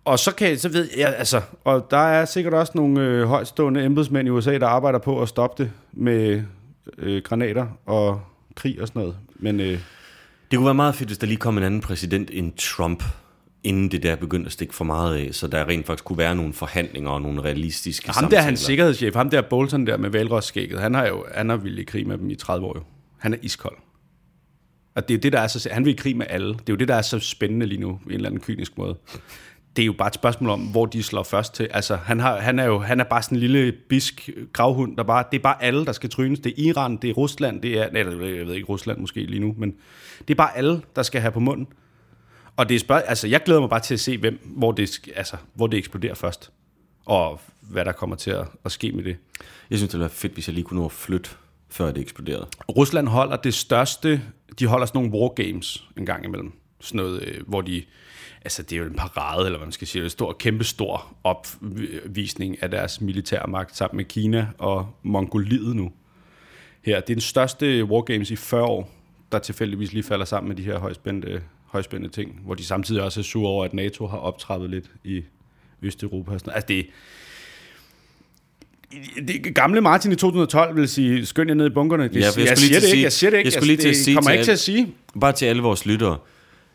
Og så kan så ved jeg, altså, og der er sikkert også nogle øh, højtstående embedsmænd i USA, der arbejder på at stoppe det med øh, granater og krig og sådan noget. Men øh, Det kunne være meget fedt, hvis der lige kom en anden præsident end Trump, inden det der begyndte at stikke for meget af, så der rent faktisk kunne være nogle forhandlinger og nogle realistiske ham samtaler. der, hans sikkerhedschef, ham der Bolton der med valgrådsskægget, han har jo han har vildt i krig med dem i 30 år jo. Han er iskold. Og det er jo det, der er så... Han vil i krig med alle. Det er jo det, der er så spændende lige nu, på en eller anden kynisk måde. Det er jo bare et spørgsmål om, hvor de slår først til. Altså, han, har, han er jo han er bare sådan en lille bisk gravhund, der bare... Det er bare alle, der skal trynes. Det er Iran, det er Rusland, det er... Eller, jeg ved ikke Rusland måske lige nu, men det er bare alle, der skal have på munden. Og det er spørg... Altså, jeg glæder mig bare til at se, hvem, hvor, det, altså, hvor det eksploderer først. Og hvad der kommer til at, at ske med det. Jeg synes, det ville være fedt, hvis jeg lige kunne nå at flytte, før det eksploderede. Rusland holder det største, de holder sådan nogle wargames en gang imellem. Sådan noget, øh, hvor de, altså det er jo en parade, eller hvad man skal sige, en stor, kæmpe stor opvisning af deres militære magt sammen med Kina og Mongoliet nu. Her, det er den største wargames i 40 år, der tilfældigvis lige falder sammen med de her højspændte, højspændte ting, hvor de samtidig også er sure over, at NATO har optrappet lidt i Østeuropa. og sådan noget. Altså det, det gamle Martin i 2012 vil sige, skynd jer ned i bunkerne. Det, Ja, jeg jeg, siger det at ikke, jeg sige- siger det ikke. jeg skulle lige Altså, til at sige kommer til ikke til at sige. Bare til alle vores lyttere.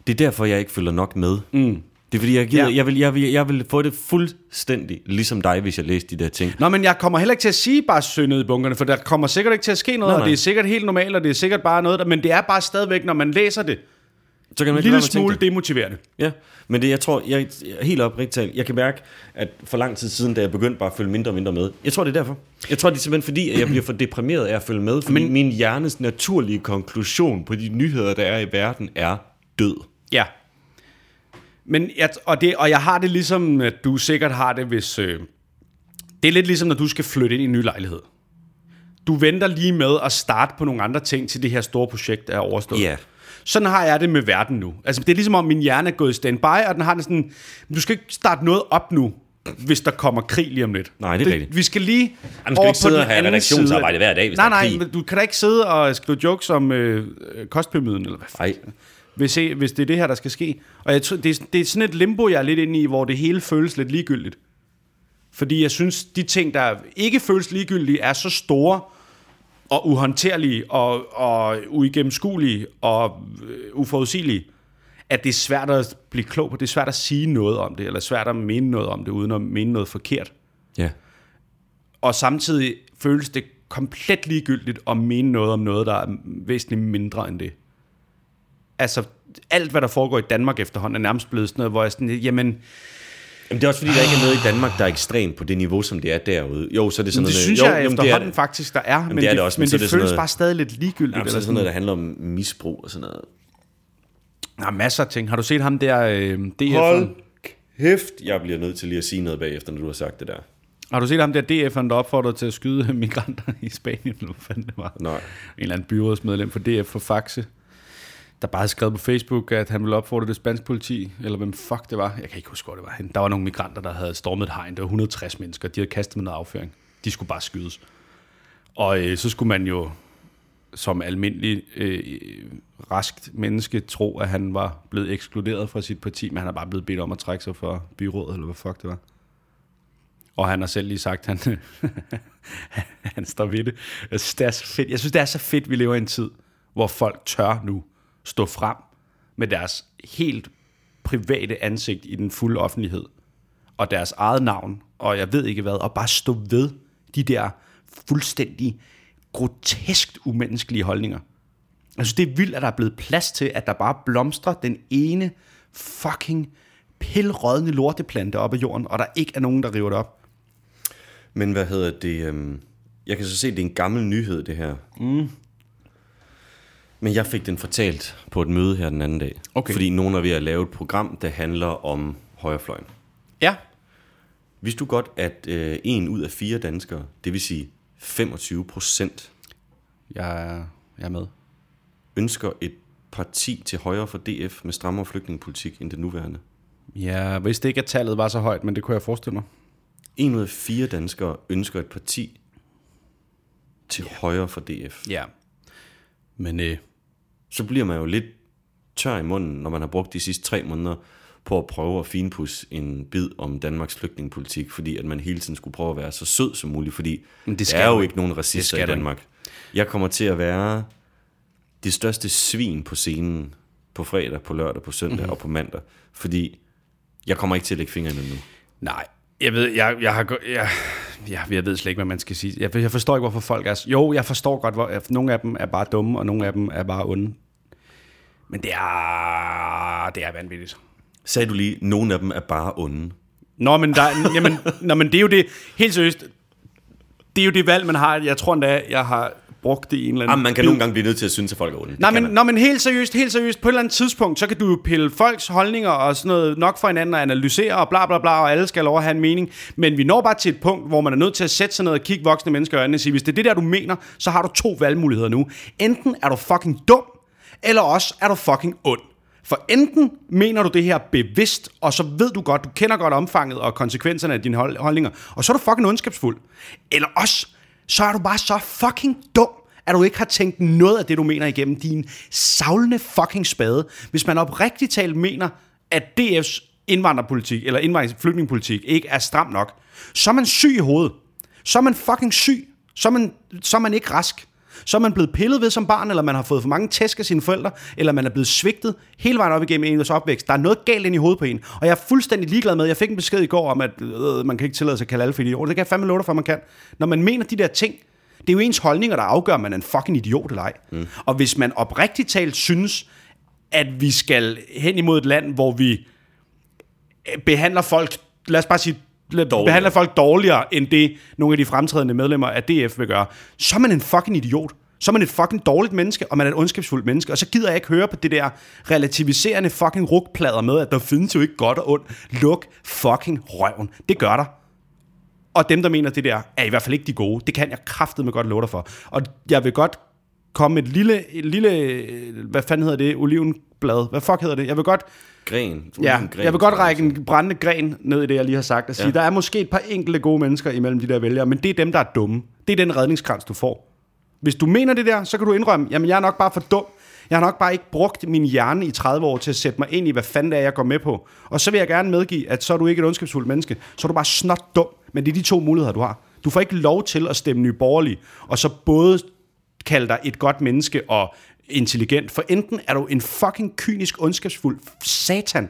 Det er derfor, jeg ikke følger nok med. Mm. Det er fordi, jeg, gider, Ja. jeg, vil, jeg, vil, jeg vil få det fuldstændig ligesom dig, hvis jeg læste de der ting. Nå, men jeg kommer heller ikke til at sige bare ned i bunkerne, for der kommer sikkert ikke til at ske noget, Nej, og det er sikkert helt normalt, og det er sikkert bare noget, der, men det er bare stadigvæk, når man læser det, Så kan man ikke lille smule det. demotiverende. Ja, men det, jeg tror, jeg, helt oprigtigt talt, jeg kan mærke, at for lang tid siden, da jeg begyndte bare at følge mindre og mindre med, jeg tror, det er derfor. Jeg tror, det er simpelthen fordi, at jeg bliver for deprimeret af at følge med, fordi men, min hjernes naturlige konklusion på de nyheder, der er i verden, er død. Ja. Men jeg, og, det, og jeg har det ligesom, at du sikkert har det, hvis... Øh, det er lidt ligesom, når du skal flytte ind i en ny lejlighed. Du venter lige med at starte på nogle andre ting, til det her store projekt er overstået. Ja. Sådan har jeg det med verden nu. Altså, det er ligesom om min hjerne er gået i standby, og den har det sådan, du skal ikke starte noget op nu, hvis der kommer krig lige om lidt. Nej, det er rigtigt. Vi skal lige Jamen, skal vi ikke sidde og have redaktionsarbejde hver dag, hvis nej, der er nej, krig? men du kan da ikke sidde og skrive jokes om øh, øh, kostpyramiden, eller hvad Nej, hvis, I- hvis det er det her, der skal ske. Og jeg tror, det, er, det er sådan et limbo, jeg er lidt inde i, hvor det hele føles lidt ligegyldigt. Fordi jeg synes, de ting, der ikke føles ligegyldige, er så store og uhåndterlige og, og uigennemskuelige og øh, uforudsigelige, at det er svært at blive klog på. Det er svært at sige noget om det, eller svært at mene noget om det, uden at mene noget forkert. ja. Og samtidig føles det komplet ligegyldigt at mene noget om noget, der er væsentligt mindre end det. Altså, alt hvad der foregår i Danmark efterhånden er nærmest blevet sådan noget, hvor jeg sådan, jamen, Jamen, det er også fordi, der ikke er noget i Danmark, der er ekstremt på det niveau, som det er derude. Jo, så er det sådan det noget... synes jo, jeg jamen, det er efterhånden faktisk, der er, men det er det også, men men så det, det føles noget- bare stadig lidt ligegyldigt. Jamen, så er det sådan noget, der handler om misbrug og sådan noget. Der er masser af ting. Har du set ham der, øh, DF'eren? Hold kæft, jeg bliver nødt til lige at sige noget bagefter, når du har sagt det der. Har du set ham der DF'eren, der opfordrede til at skyde migranter i Spanien? Eller hvad fanden det var? Nej. En eller anden byrådsmedlem for DF for Faxe der bare havde skrevet på Facebook, at han ville opfordre det spanske politi, eller hvem fuck det var. Jeg kan ikke huske, hvor det var han. Der var nogle migranter, der havde stormet et hegn. Det var 160 mennesker. De havde kastet med noget afføring. De skulle bare skydes. Og øh, så skulle man jo som almindelig øh, raskt menneske tro, at han var blevet ekskluderet fra sit parti, men han er bare blevet bedt om at trække sig fra byrådet, eller hvad fuck det var. Og han har selv lige sagt, at han, han står ved det. Jeg synes, det er så fedt. Jeg synes, det er så fedt, vi lever i en tid, hvor folk tør nu stå frem med deres helt private ansigt i den fulde offentlighed, og deres eget navn, og jeg ved ikke hvad, og bare stå ved de der fuldstændig grotesk umenneskelige holdninger. Jeg synes, det er vildt, at der er blevet plads til, at der bare blomstrer den ene fucking pilrådne lorteplante op af jorden, og der ikke er nogen, der river det op. Men hvad hedder det? øhm, Jeg kan så se, at det er en gammel nyhed, det her. Mm. Men jeg fik den fortalt på et møde her den anden dag. Okay. Fordi nogen er ved at lave et program, der handler om højrefløjen. Ja. Vidste du godt, at øh, en ud af fire danskere, det vil sige 25 procent, Jeg er, jeg er med. ønsker et parti til højre for DF med strammere flygtningepolitik end det nuværende? Jeg vidste ikke, at tallet var så højt, men det kunne jeg forestille mig. En ud af fire danskere ønsker et parti til højre for DF. Ja. Men øh, Så bliver man jo lidt tør i munden, når man har brugt de sidste tre måneder på at prøve at finpudse en bid om Danmarks flygtningepolitik, fordi at man hele tiden skulle prøve at være så sød som muligt, fordi Men det der er jo ikke. nogen racister i. Danmark. Jeg kommer til at være det største svin på scenen på fredag, på lørdag, på søndag Mhm. mm-hmm. og på mandag, fordi jeg kommer ikke til at lægge fingrene nu. nej, jeg ved, jeg, jeg har jeg, jeg, jeg ved slet ikke, hvad man skal sige. Jeg, jeg forstår ikke, hvorfor folk er... Jo, jeg forstår godt, hvor nogle af dem er bare dumme, og nogle af dem er bare onde. Men det er, det er vanvittigt. Sagde du lige, nogle af dem er bare onde. Nå, men, der, jamen, nå, men det er jo det, helt seriøst, det er jo det valg, man har. Jeg tror endda, jeg har brugt det i en eller anden... Jamen, man kan bid. nogle gange blive nødt til at synes, at folk er onde. Nej, men, man. nå, men helt seriøst, helt seriøst, på et eller andet tidspunkt, så kan du pille folks holdninger og sådan noget nok for hinanden og analysere og bla bla bla, og alle skal at have en mening. Men vi når bare til et punkt, hvor man er nødt til at sætte sig ned og kigge voksne mennesker i øjnene og sige, hvis det er det der, du mener, så har du to valgmuligheder nu. Enten er du fucking dum, eller også er du fucking ond. For enten mener du det her bevidst, og så ved du godt, du kender godt omfanget og konsekvenserne af dine hold- holdninger, og så er du fucking ondskabsfuld. Eller også, så er du bare så fucking dum, at du ikke har tænkt noget af det, du mener igennem din savlende fucking spade. Hvis man oprigtigt talt mener, at DF's indvandrerpolitik, eller indvandringsflygtningepolitik, ikke er stram nok, så er man syg i hovedet. Så er man fucking syg. Så er man, så er man ikke rask. Så er man blevet pillet ved som barn, eller man har fået for mange tæsk af sine forældre, eller man er blevet svigtet hele vejen op igennem ens opvækst. Der er noget galt ind i hovedet på en. Og jeg er fuldstændig ligeglad med, jeg fik en besked i går om, at øh, man kan ikke tillade sig at kalde alle for idioter. Det kan jeg fandme love dig for, man kan. Når man mener de der ting, det er jo ens holdninger, der afgør, om man er en fucking idiot eller ej. Mm. Og hvis man oprigtigt talt synes, at vi skal hen imod et land, hvor vi øh, behandler folk, lad os bare sige, dårligere. behandler folk dårligere, end det nogle af de fremtrædende medlemmer af DF vil gøre, så er man en fucking idiot. Så er man et fucking dårligt menneske, og man er et ondskabsfuldt menneske. Og så gider jeg ikke høre på det der relativiserende fucking rugplader med, at der findes jo ikke godt og ondt. Luk fucking røven. Det gør der. Og dem, der mener det der, er i hvert fald ikke de gode. Det kan jeg kraftedeme godt love dig for. Og jeg vil godt komme et lille, et lille, hvad fanden hedder det, olivenblad. Hvad fuck hedder det? Jeg vil godt Gren. Ja, gren, jeg vil godt række en brændende gren ned i det, jeg lige har sagt, og sige, ja. der er måske et par enkelte gode mennesker imellem de der vælgere, men det er dem, der er dumme. Det er den redningskrans, du får. Hvis du mener det der, så kan du indrømme, jamen jeg er nok bare for dum. Jeg har nok bare ikke brugt min hjerne i 30 år til at sætte mig ind i, hvad fanden det er, jeg går med på. Og så vil jeg gerne medgive, at så er du ikke et ondskabsfuldt menneske. Så er du bare snot dum. Men det er de to muligheder, du har. Du får ikke lov til at stemme nye borgerlige, og så både kalde dig et godt menneske og intelligent. For enten er du en fucking kynisk, ondskabsfuld satan,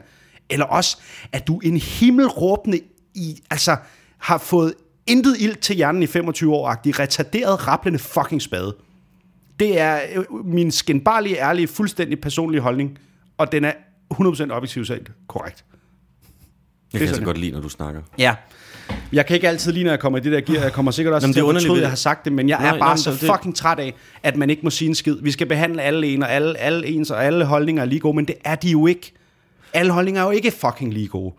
eller også er du en himmelråbende i, altså har fået intet ild til hjernen i 25 år-agtig, retarderet, rapplende fucking spade. Det er øh, min skinbarlige, ærlige, fuldstændig personlige holdning, og den er 100% objektivt set korrekt. Jeg kan så her. godt lide, når du snakker. Ja. Jeg kan ikke altid lide, når jeg kommer i det der gear. Jeg kommer sikkert også Jamen, til det er at fortryde, ved jeg har sagt det, men jeg Nej, er bare nej, så det- fucking træt af, at man ikke må sige en skid. Vi skal behandle alle en, og alle, alle ens, og alle holdninger er lige gode, men det er de jo ikke. Alle holdninger er jo ikke fucking lige gode.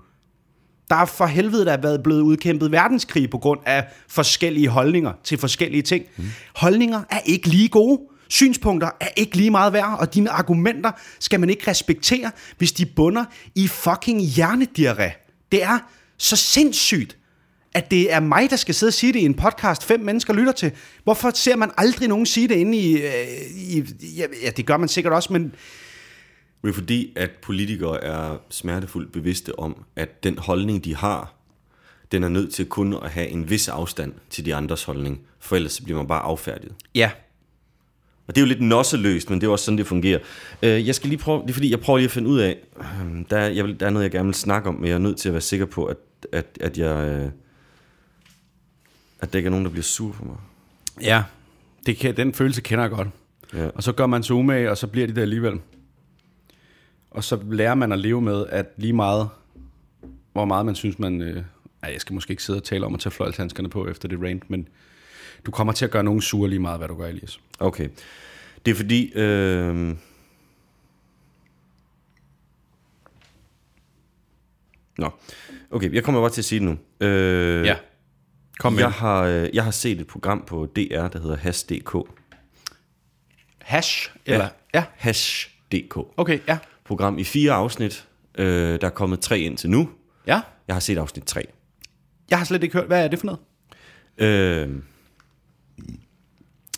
Der er for helvede, der er været blevet udkæmpet verdenskrig på grund af forskellige holdninger til forskellige ting. Mm. Holdninger er ikke lige gode. synspunkter er ikke lige meget værd, og dine argumenter skal man ikke respektere, hvis de bunder i fucking hjernediarré. Det er så sindssygt, at det er mig, der skal sidde og sige det i en podcast, fem mennesker lytter til. Hvorfor ser man aldrig nogen sige det inde i... Øh, i ja, ja, det gør man sikkert også, men er fordi, at politikere er smertefuldt bevidste om, at den holdning, de har, den er nødt til kun at have en vis afstand til de andres holdning, for ellers bliver man bare affærdiget. ja, Og det er jo lidt nosseløst, men det er også sådan, det fungerer. Øh, jeg skal lige prøve, det er fordi, jeg prøver lige at finde ud af, øh, der, er, jeg vil, der er noget, jeg gerne vil snakke om, men jeg er nødt til at være sikker på, at, at, at jeg... At der ikke er nogen, der bliver sur på mig. ja det kan, den følelse kender jeg godt. Ja. Og så gør man sig umage, og så bliver de der alligevel. Og så lærer man at leve med, at lige meget, hvor meget man synes, man... Øh, ej, jeg skal måske ikke sidde og tale om at tage fløjlshandskerne på efter det rant, men du kommer til at gøre nogen sure lige meget, hvad du gør, Elias. Okay. Det er fordi... Øh, Nå, okay, jeg kommer bare til at sige det nu. Øh, Ja. Kom med. jeg, har, øh, jeg har set et program på DR, der hedder Hash.dk. Hash? Eller? Ja. Hash.dk. Okay, ja. Program i fire afsnit. Øh, der er kommet tre ind til nu. Ja. Jeg har set afsnit 3. Jeg har slet ikke hørt, hvad er det for noget? Øh,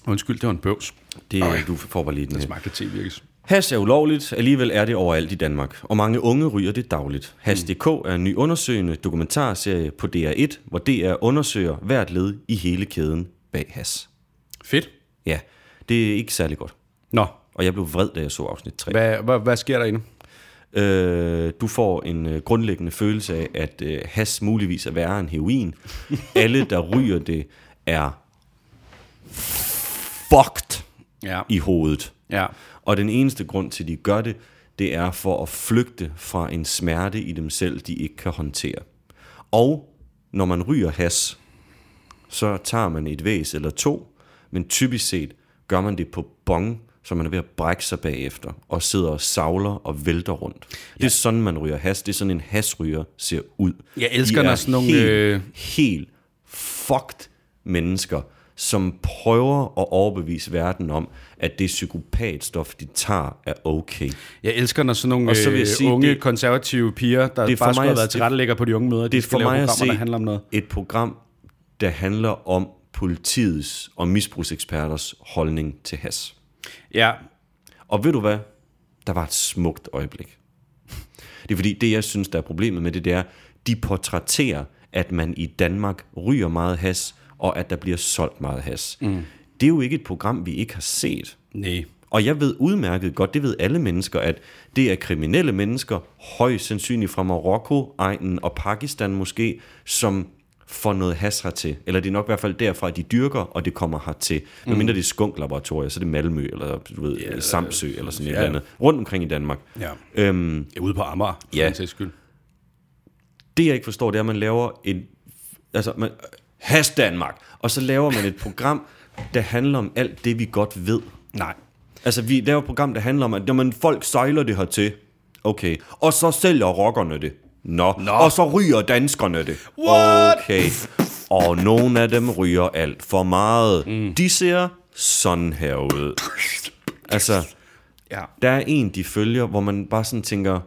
Undskyld, det var en bøvs. det, okay. Du får bare lige den Det smagte te virkelig. Hash er ulovligt, alligevel er det overalt i Danmark, og mange unge ryger det dagligt. Hash.dk er en ny undersøgende dokumentarserie på DR1, hvor DR undersøger hvert led i hele kæden bag hash. Fedt. Ja, det er ikke særlig godt. Nå, Og jeg blev vred, da jeg så afsnit 3. hvad, hvad, hvad sker der inde? Øh, du får en øh, grundlæggende følelse af, at øh, hash muligvis er værre end heroin. Alle, der ryger det, er fucked Ja. i hovedet. Ja. Og den eneste grund til, at de gør det, det er for at flygte fra en smerte i dem selv, de ikke kan håndtere. Og når man ryger has, så tager man et væs eller to, men typisk set gør man det på bong, så man er ved at brække sig bagefter, og sidder og savler og vælter rundt. Det er sådan, man ryger has. Det er sådan, en hasryger ser ud. Jeg elsker, når sådan nogle, Helt, øh, helt fucked mennesker, som prøver at overbevise verden om, at det psykopatstof, de tager, er okay. Jeg elsker, når sådan nogle Og så vil jeg øh, sige, unge, det- konservative piger, der det er bare skulle have været tilrettelægger på de unge møder, Det de er for mig at se der handler om noget. et program, der handler om politiets og misbrugseksperters holdning til has. Ja, Og ved du hvad? Der var et smukt øjeblik. Det er fordi, det jeg synes, der er problemet med det, det er, de portrætterer, at man i Danmark ryger meget has, og at der bliver solgt meget has. Mm. Det er jo ikke et program, vi ikke har set. nej. Og jeg ved udmærket godt, det ved alle mennesker, at det er kriminelle mennesker, højst sandsynligt fra Marokko, egnen og Pakistan måske, som får noget has hertil. Eller det er nok i hvert fald derfra, de dyrker, og det kommer hertil. Mm. Medmindre det er skunklaboratorier, så er det Malmø, eller du ved, yeah, Samsø, eller sådan et ja. eller andet. Rundt omkring i Danmark. Ja. Øhm, er ude på Amager, for Ja. den skyld. det jeg ikke forstår, det er, at man laver en... Altså, man, has Danmark! Og så laver man et program, der handler om alt det, vi godt ved. Nej. Altså, vi laver et program, der handler om, at jamen, folk sejler det hertil. Okay. Og så sælger rockerne det. Nå. Nå. Og så ryger danskerne det. What? Okay. Og nogle af dem ryger alt for meget. Mm. De ser sådan her ud. Altså, Ja. der er en, de følger, hvor man bare sådan tænker,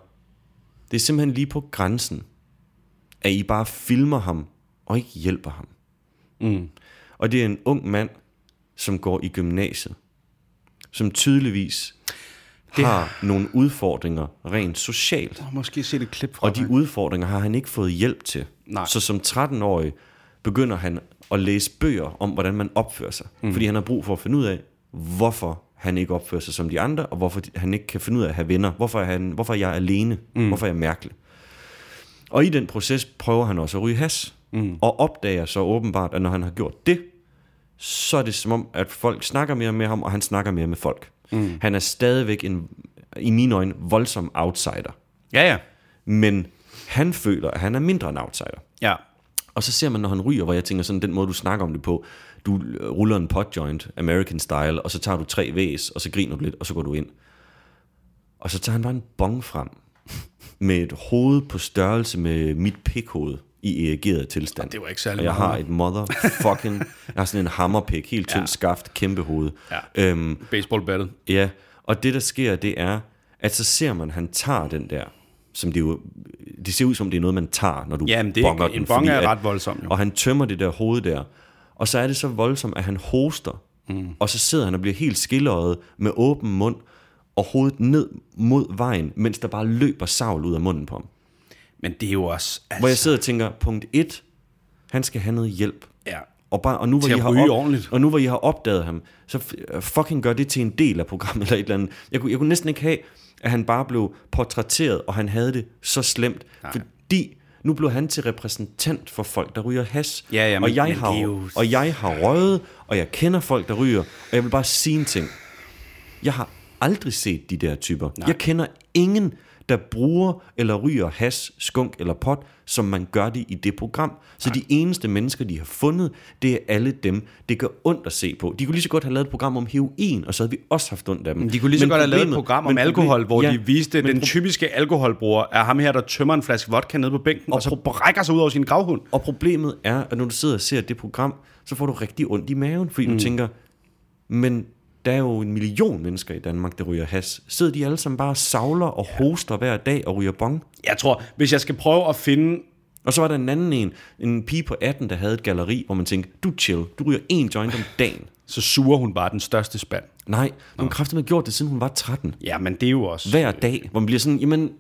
det er simpelthen lige på grænsen, at I bare filmer ham, og ikke hjælper ham. Mm. Og det er en ung mand, som går i gymnasiet, som tydeligvis det har nogle udfordringer rent socialt. Jeg måske set et klip fra Og de udfordringer har han ikke fået hjælp til. Nej. Så som 13-årig begynder han at læse bøger om, hvordan man opfører sig. Mm. Fordi han har brug for at finde ud af, hvorfor han ikke opfører sig som de andre, og hvorfor han ikke kan finde ud af at have venner. Hvorfor er, han, hvorfor er jeg alene? Mm. Hvorfor er jeg mærkelig? Og i den proces prøver han også at ryge has. Mm. Og opdager så åbenbart, at når han har gjort det, så er det som om, at folk snakker mere med ham, og han snakker mere med folk. Mm. Han er stadigvæk en, i mine øjne, voldsom outsider. Ja, ja. Men han føler, at han er mindre en outsider. Ja. Og så ser man, når han ryger, hvor jeg tænker sådan, den måde, du snakker om det på, du ruller en potjoint, American style, og så tager du tre væs, og så griner du lidt, og så går du ind. Og så tager han bare en bong frem, med et hoved på størrelse med mit pikhoved. i erigeret tilstand. Det var ikke særlig Og jeg har et motherfucking... jeg har sådan en hammerpik, helt tynd ja. skaft, kæmpe hoved. Ja. Øhm, Baseballbattet. Ja, og det der sker, det er, at så ser man, han tager den der, som det jo, det ser ud som, det er noget, man tager, når du Jamen, det er- bonger en den. bong fordi er ret voldsom, jo. Og han tømmer det der hoved der, og så er det så voldsomt, at han hoster, mm. og så sidder han og bliver helt skilleret med åben mund, og hovedet ned mod vejen, mens der bare løber savl ud af munden på ham. Men det er jo også... Altså, Hvor jeg sidder og tænker, punkt 1, han skal have noget hjælp. Ja. Og, bare, og, nu, hvor I har ryge ordentligt. og nu hvor I har opdaget ham, så fucking gør det til en del af programmet eller et eller andet. Jeg kunne, jeg kunne næsten ikke have, at han bare blev portrætteret, og han havde det så slemt. Nej. Fordi nu blev han til repræsentant for folk, der ryger has. Ja, ja, men- og, jeg men har, jo- og jeg har røget, og jeg kender folk, der ryger. Og jeg vil bare sige en ting. Jeg har aldrig set de der typer. Nej. Jeg kender ingen, der bruger eller ryger has, skunk eller pot, som man gør det i det program. Så Nej. de eneste mennesker, de har fundet, det er alle dem, det gør ondt at se på. De kunne lige så godt have lavet et program om heroin, og så havde vi også haft ondt af dem. De kunne lige så Men godt have lavet et program om men alkohol, hvor ja, de viste men den typiske alkoholbruger er ham her, der tømmer en flaske vodka ned på bænken, og, og så brækker sig ud over sin gravhund. Og problemet er, at når du sidder og ser det program, så får du rigtig ondt i maven, fordi mm. du tænker, men der er jo en million mennesker i Danmark, der ryger has. Sidder de alle sammen bare og savler og hoster hver dag og ryger bong? Jeg tror, hvis jeg skal prøve at finde... Og så var der en anden en, en pige på 18, der havde et galleri, hvor man tænkte, du chill, du ryger en joint om dagen. Så suger hun bare den største spand. Nej, hun har kraftigt gjort det, siden hun var 13. Ja, men det er jo også... Hver dag, hvor man bliver sådan, jamen,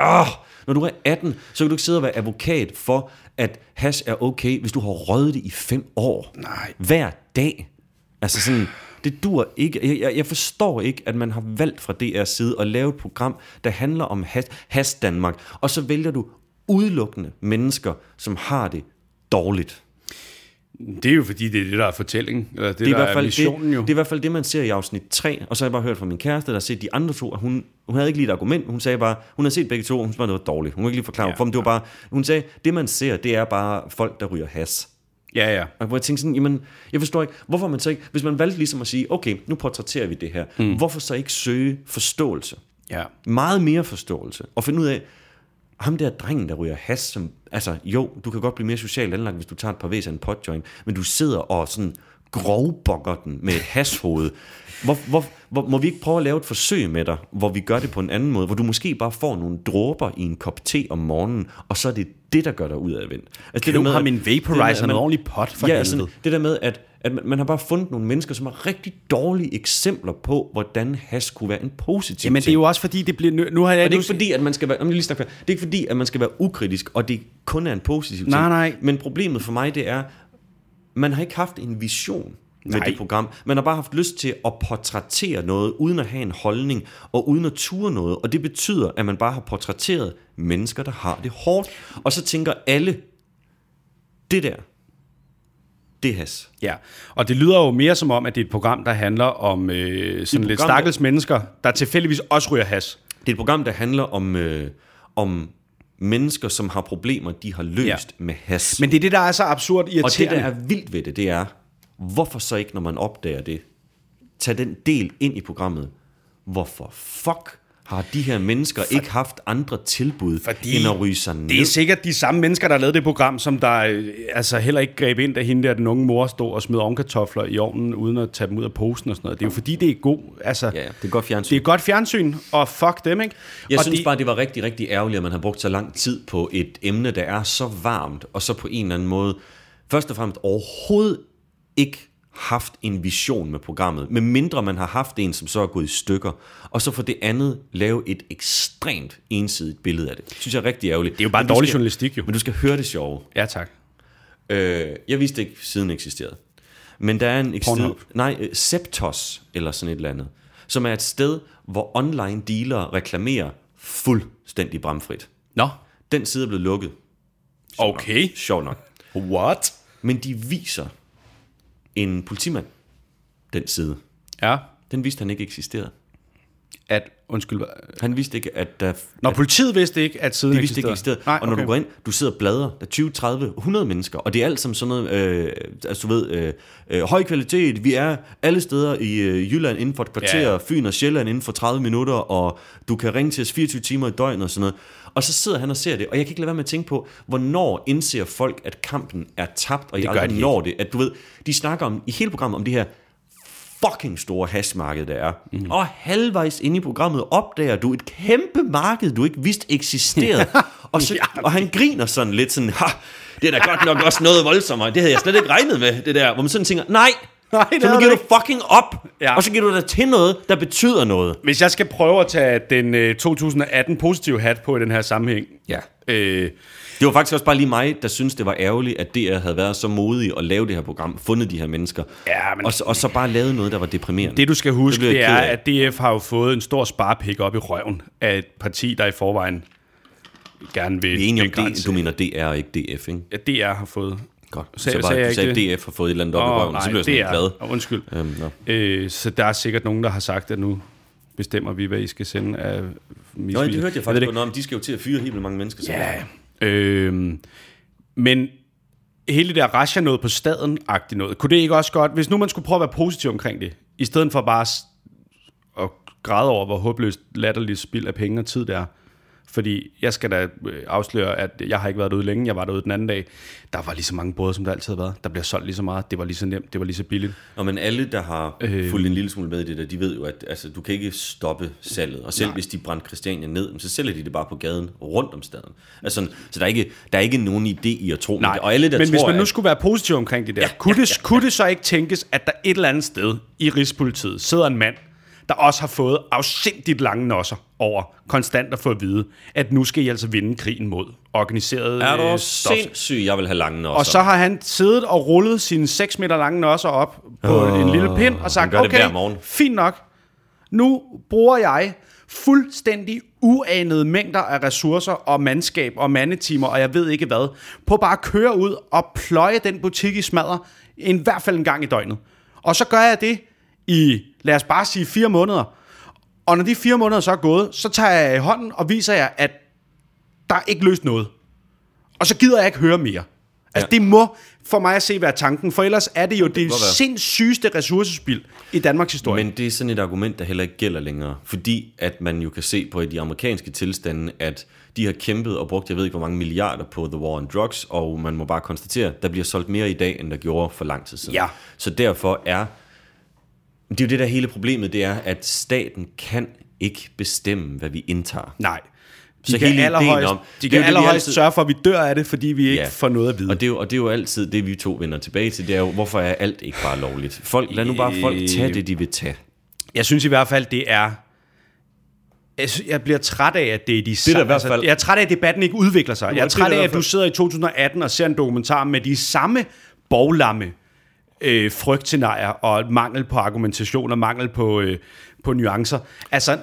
åh, når du er 18, så kan du ikke sidde og være advokat for, at hash er okay, hvis du har røget det i fem år. Nej. Hver dag. Altså sådan, det dur ikke. Jeg, jeg, jeg forstår ikke, at man har valgt fra DR's side at lave et program, der handler om hash, hash Danmark, og så vælger du udelukkende mennesker, som har det dårligt. Det er jo fordi, det er det, der er fortællingen. Eller det, Det er, i der hvert er fald missionen det, jo. det er i hvert fald det, man ser i afsnit 3, og så har jeg bare hørt fra min kæreste, der har set de andre to, at hun, hun havde ikke lige et argument, hun sagde bare, hun havde set begge to, og hun syntes bare, det var dårligt. Hun kunne ikke lige forklare, Ja, for det var bare, hun sagde, det man ser, det er bare folk, der ryger has. Ja, ja. Og hvor jeg tænkte sådan, jamen, jeg forstår ikke, hvorfor man så ikke, hvis man valgte ligesom at sige, okay, nu portrætterer vi det her, mm. hvorfor så ikke søge forståelse? ja. Meget mere forståelse, og finde ud af, ham der drengen, der ryger has, som, altså jo, du kan godt blive mere socialt anlagt, hvis du tager et par væs af en potjoint, men du sidder og sådan grovbokker den med et hashoved. Hvor, hvor, hvor, må vi ikke prøve at lave et forsøg med dig, hvor vi gør det på en anden måde, hvor du måske bare får nogle dråber i en kop te om morgenen, og så er det det, der gør dig ud af vind. Altså, Køb ham en det der vaporizer, med, at noget ordentligt pot for ja, helvede. det der med, at, at man, man har bare fundet nogle mennesker, som har rigtig dårlige eksempler på, hvordan has kunne være en positiv Jamen, det er ting. jo også fordi, det bliver... Nu, har jeg Og det er ikke fordi, at man skal være, Jamen, lige snakke det er ikke fordi, at man skal være ukritisk, og det kun er en positiv ting. Nej, nej. Men problemet for mig, det er, man har ikke haft en vision med Nej. det program. Man har bare haft lyst til at portrættere noget, uden at have en holdning, og uden at ture noget. Og det betyder, at man bare har portrætteret mennesker, der har det hårdt. Og så tænker alle, det der, det er has. Ja, og det lyder jo mere som om, at det er et program, der handler om øh, sådan lidt program, stakkels mennesker, der tilfældigvis også ryger has. Det er et program, der handler om, øh, om mennesker, som har problemer, de har løst Ja. med has. Men det er det, der er så absurd Og det, der er vildt ved det, det er, hvorfor så ikke, når man opdager det, tage den del ind i programmet? Hvorfor fuck har de her mennesker For, ikke haft andre tilbud, Fordi end at ryge sig ned? Det er sikkert de samme mennesker, der lavet det program, som der øh, altså heller ikke greb ind, da hende der, den unge mor, stod og smed ovnkartofler i ovnen, uden at tage dem ud af posen og sådan noget. Det er jo fordi, det er god, altså, Ja, ja, det er godt fjernsyn. det er godt fjernsyn, og fuck dem, ikke? Jeg og synes de, bare, det var rigtig, rigtig ærgerligt, at man har brugt så lang tid på et emne, der er så varmt, og så på en eller anden måde, først og fremmest overhovedet ikke haft en vision med programmet, med mindre man har haft en, som så er gået i stykker, og så for det andet lave et ekstremt ensidigt billede af det. Det synes jeg er rigtig ærgerligt. Det er jo bare Men dårlig skal- journalistik, jo. Men du skal høre det sjove. Ja, tak. Øh, jeg vidste ikke, siden eksisterede. Men der er en Pornhub. nej, øh, Septos, eller sådan et eller andet, som er et sted, hvor online dealere reklamerer fuldstændig bramfrit. Nå, Den side er blevet lukket. okay. Sjov nok. What? Men de viser en politimand, den side. Ja. Den vidste han ikke eksisterede. at... Undskyld. Han vidste ikke, at der... Når politiet vidste ikke, at siden De vidste ikke eksisterede. Nej, og når okay. du går ind, du sidder og bladrer, der er 20, 30, 100 mennesker, og det er alt som sådan noget, øh, altså du ved, øh, øh, høj kvalitet, vi er alle steder i øh, Jylland inden for et kvarter, ja. ja. Fyn og Sjælland inden for 30 minutter, og du kan ringe til os 24 timer i døgnet og sådan noget. Og så sidder han og ser det, og jeg kan ikke lade være med at tænke på, hvornår indser folk, at kampen er tabt, og jeg gør de aldrig ikke. når det. At du ved, de snakker om, i hele programmet om det her fucking store hashmarked, der er. Mm. Og halvvejs inde i programmet opdager du et kæmpe marked, du ikke vidste eksisterede. og, så, og han griner sådan lidt sådan, ha, det er da godt nok også noget voldsommere. Det havde jeg slet ikke regnet med, det der. Hvor man sådan tænker, nej, Nej, det så nu giver du fucking op. Ja. Og så giver du dig til noget, der betyder noget. Hvis jeg skal prøve at tage den øh, 2018 positive hat på i den her sammenhæng. Ja. Øh, Det var faktisk også bare lige mig, der synes det var ærgerligt, at DR havde været så modig at lave det her program, fundet de her mennesker, Ja, men- og, så, og så bare lavet noget, der var deprimerende. det du skal huske, det, det er, at DF har jo fået en stor sparepik op i røven af et parti, der i forvejen gerne vil Vi er enige om, det, du mener DR ikke DF, ikke? Ja, DR har fået. Godt. Sagde- så bare, sagde jeg ikke DF har fået et eller andet op i Åh, røven, så bliver jeg sådan glad. Oh, undskyld. Øhm, nå. Øh, så der er sikkert nogen, der har sagt, at nu bestemmer vi, hvad I skal sende af Nå, ja, det hørte jeg faktisk på. Nå, men de skal jo til at fyre helt mange mennesker. Så. Ja. Øh, men hele det der rasja noget på staden-agtigt noget, kunne det ikke også godt, hvis nu man skulle prøve at være positiv omkring det, i stedet for bare at græde over, hvor håbløst latterligt spild af penge og tid det er, fordi jeg skal da øh, afsløre, at jeg har ikke været derude længe, jeg var derude den anden dag. Der var lige så mange både, som der altid har været. Der bliver solgt lige så meget, det var lige så nemt, det var lige så billigt. Nå, men alle, der har øh, fulgt en lille smule med i det der, de ved jo, at altså, du kan ikke stoppe salget. Og selv Nej. hvis de brændte Christiania ned, så sælger de det bare på gaden rundt om staden. Altså, så der er, ikke, der er ikke nogen idé i at tro. Nej, men, og alle, der men tror, hvis man nu at, skulle være positiv omkring det der, ja, kunne, det, kunne det så ikke tænkes, at der et eller andet sted i Rigspolitiet sidder en mand, der også har fået afsindigt lange nosser over konstant at få at vide, at nu skal I altså vinde krigen mod organiseret er øh, du stof. sindssyg, jeg vil have lange også. Og så har han siddet og rullet sine 6 meter lange nosser op på oh, en lille pind og sagt, okay, hver morgen." fint nok, nu bruger jeg fuldstændig uanede mængder af ressourcer og mandskab og mandetimer, og jeg ved ikke hvad, på bare at køre ud og pløje den butik i smadre, i hvert fald en gang i døgnet. Og så gør jeg det i, lad os bare sige, fire måneder. Og når de fire måneder så er gået, så tager jeg i hånden og viser jer, at der er ikke løst noget. Og så gider jeg ikke høre mere. Altså, ja. det må for mig at se være tanken, for ellers er det jo det, det sindssygeste ressourcespild i Danmarks historie. Men det er sådan et argument, der heller ikke gælder længere. Fordi at man jo kan se på de amerikanske tilstande, at de har kæmpet og brugt, jeg ved ikke hvor mange milliarder på The War on Drugs, og man må bare konstatere, at der bliver solgt mere i dag, end der gjorde for lang tid siden. Ja. Så derfor er, det er jo det der hele problemet, det er, at staten kan ikke bestemme, hvad vi indtager. Nej. De Så kan hele allerhøjst, om- de det er kan det, allerhøjst altid- sørge for, at vi dør af det, fordi vi ikke Ja. får noget at vide. Og det, er jo, og det er jo altid det, vi to vender tilbage til, det er jo, hvorfor er alt ikke bare lovligt? Folk, lad nu bare folk tage det, de vil tage. Jeg synes i hvert fald, det er... Jeg, bliver træt af, at det er de er der i hvert fald- jeg er træt af, at debatten ikke udvikler sig. Jeg er det er træt af, at du sidder i 2018 og ser en dokumentar med de samme boglamme øh, frygtscenarier og mangel på argumentation og mangel på, øh, på nuancer. Altså,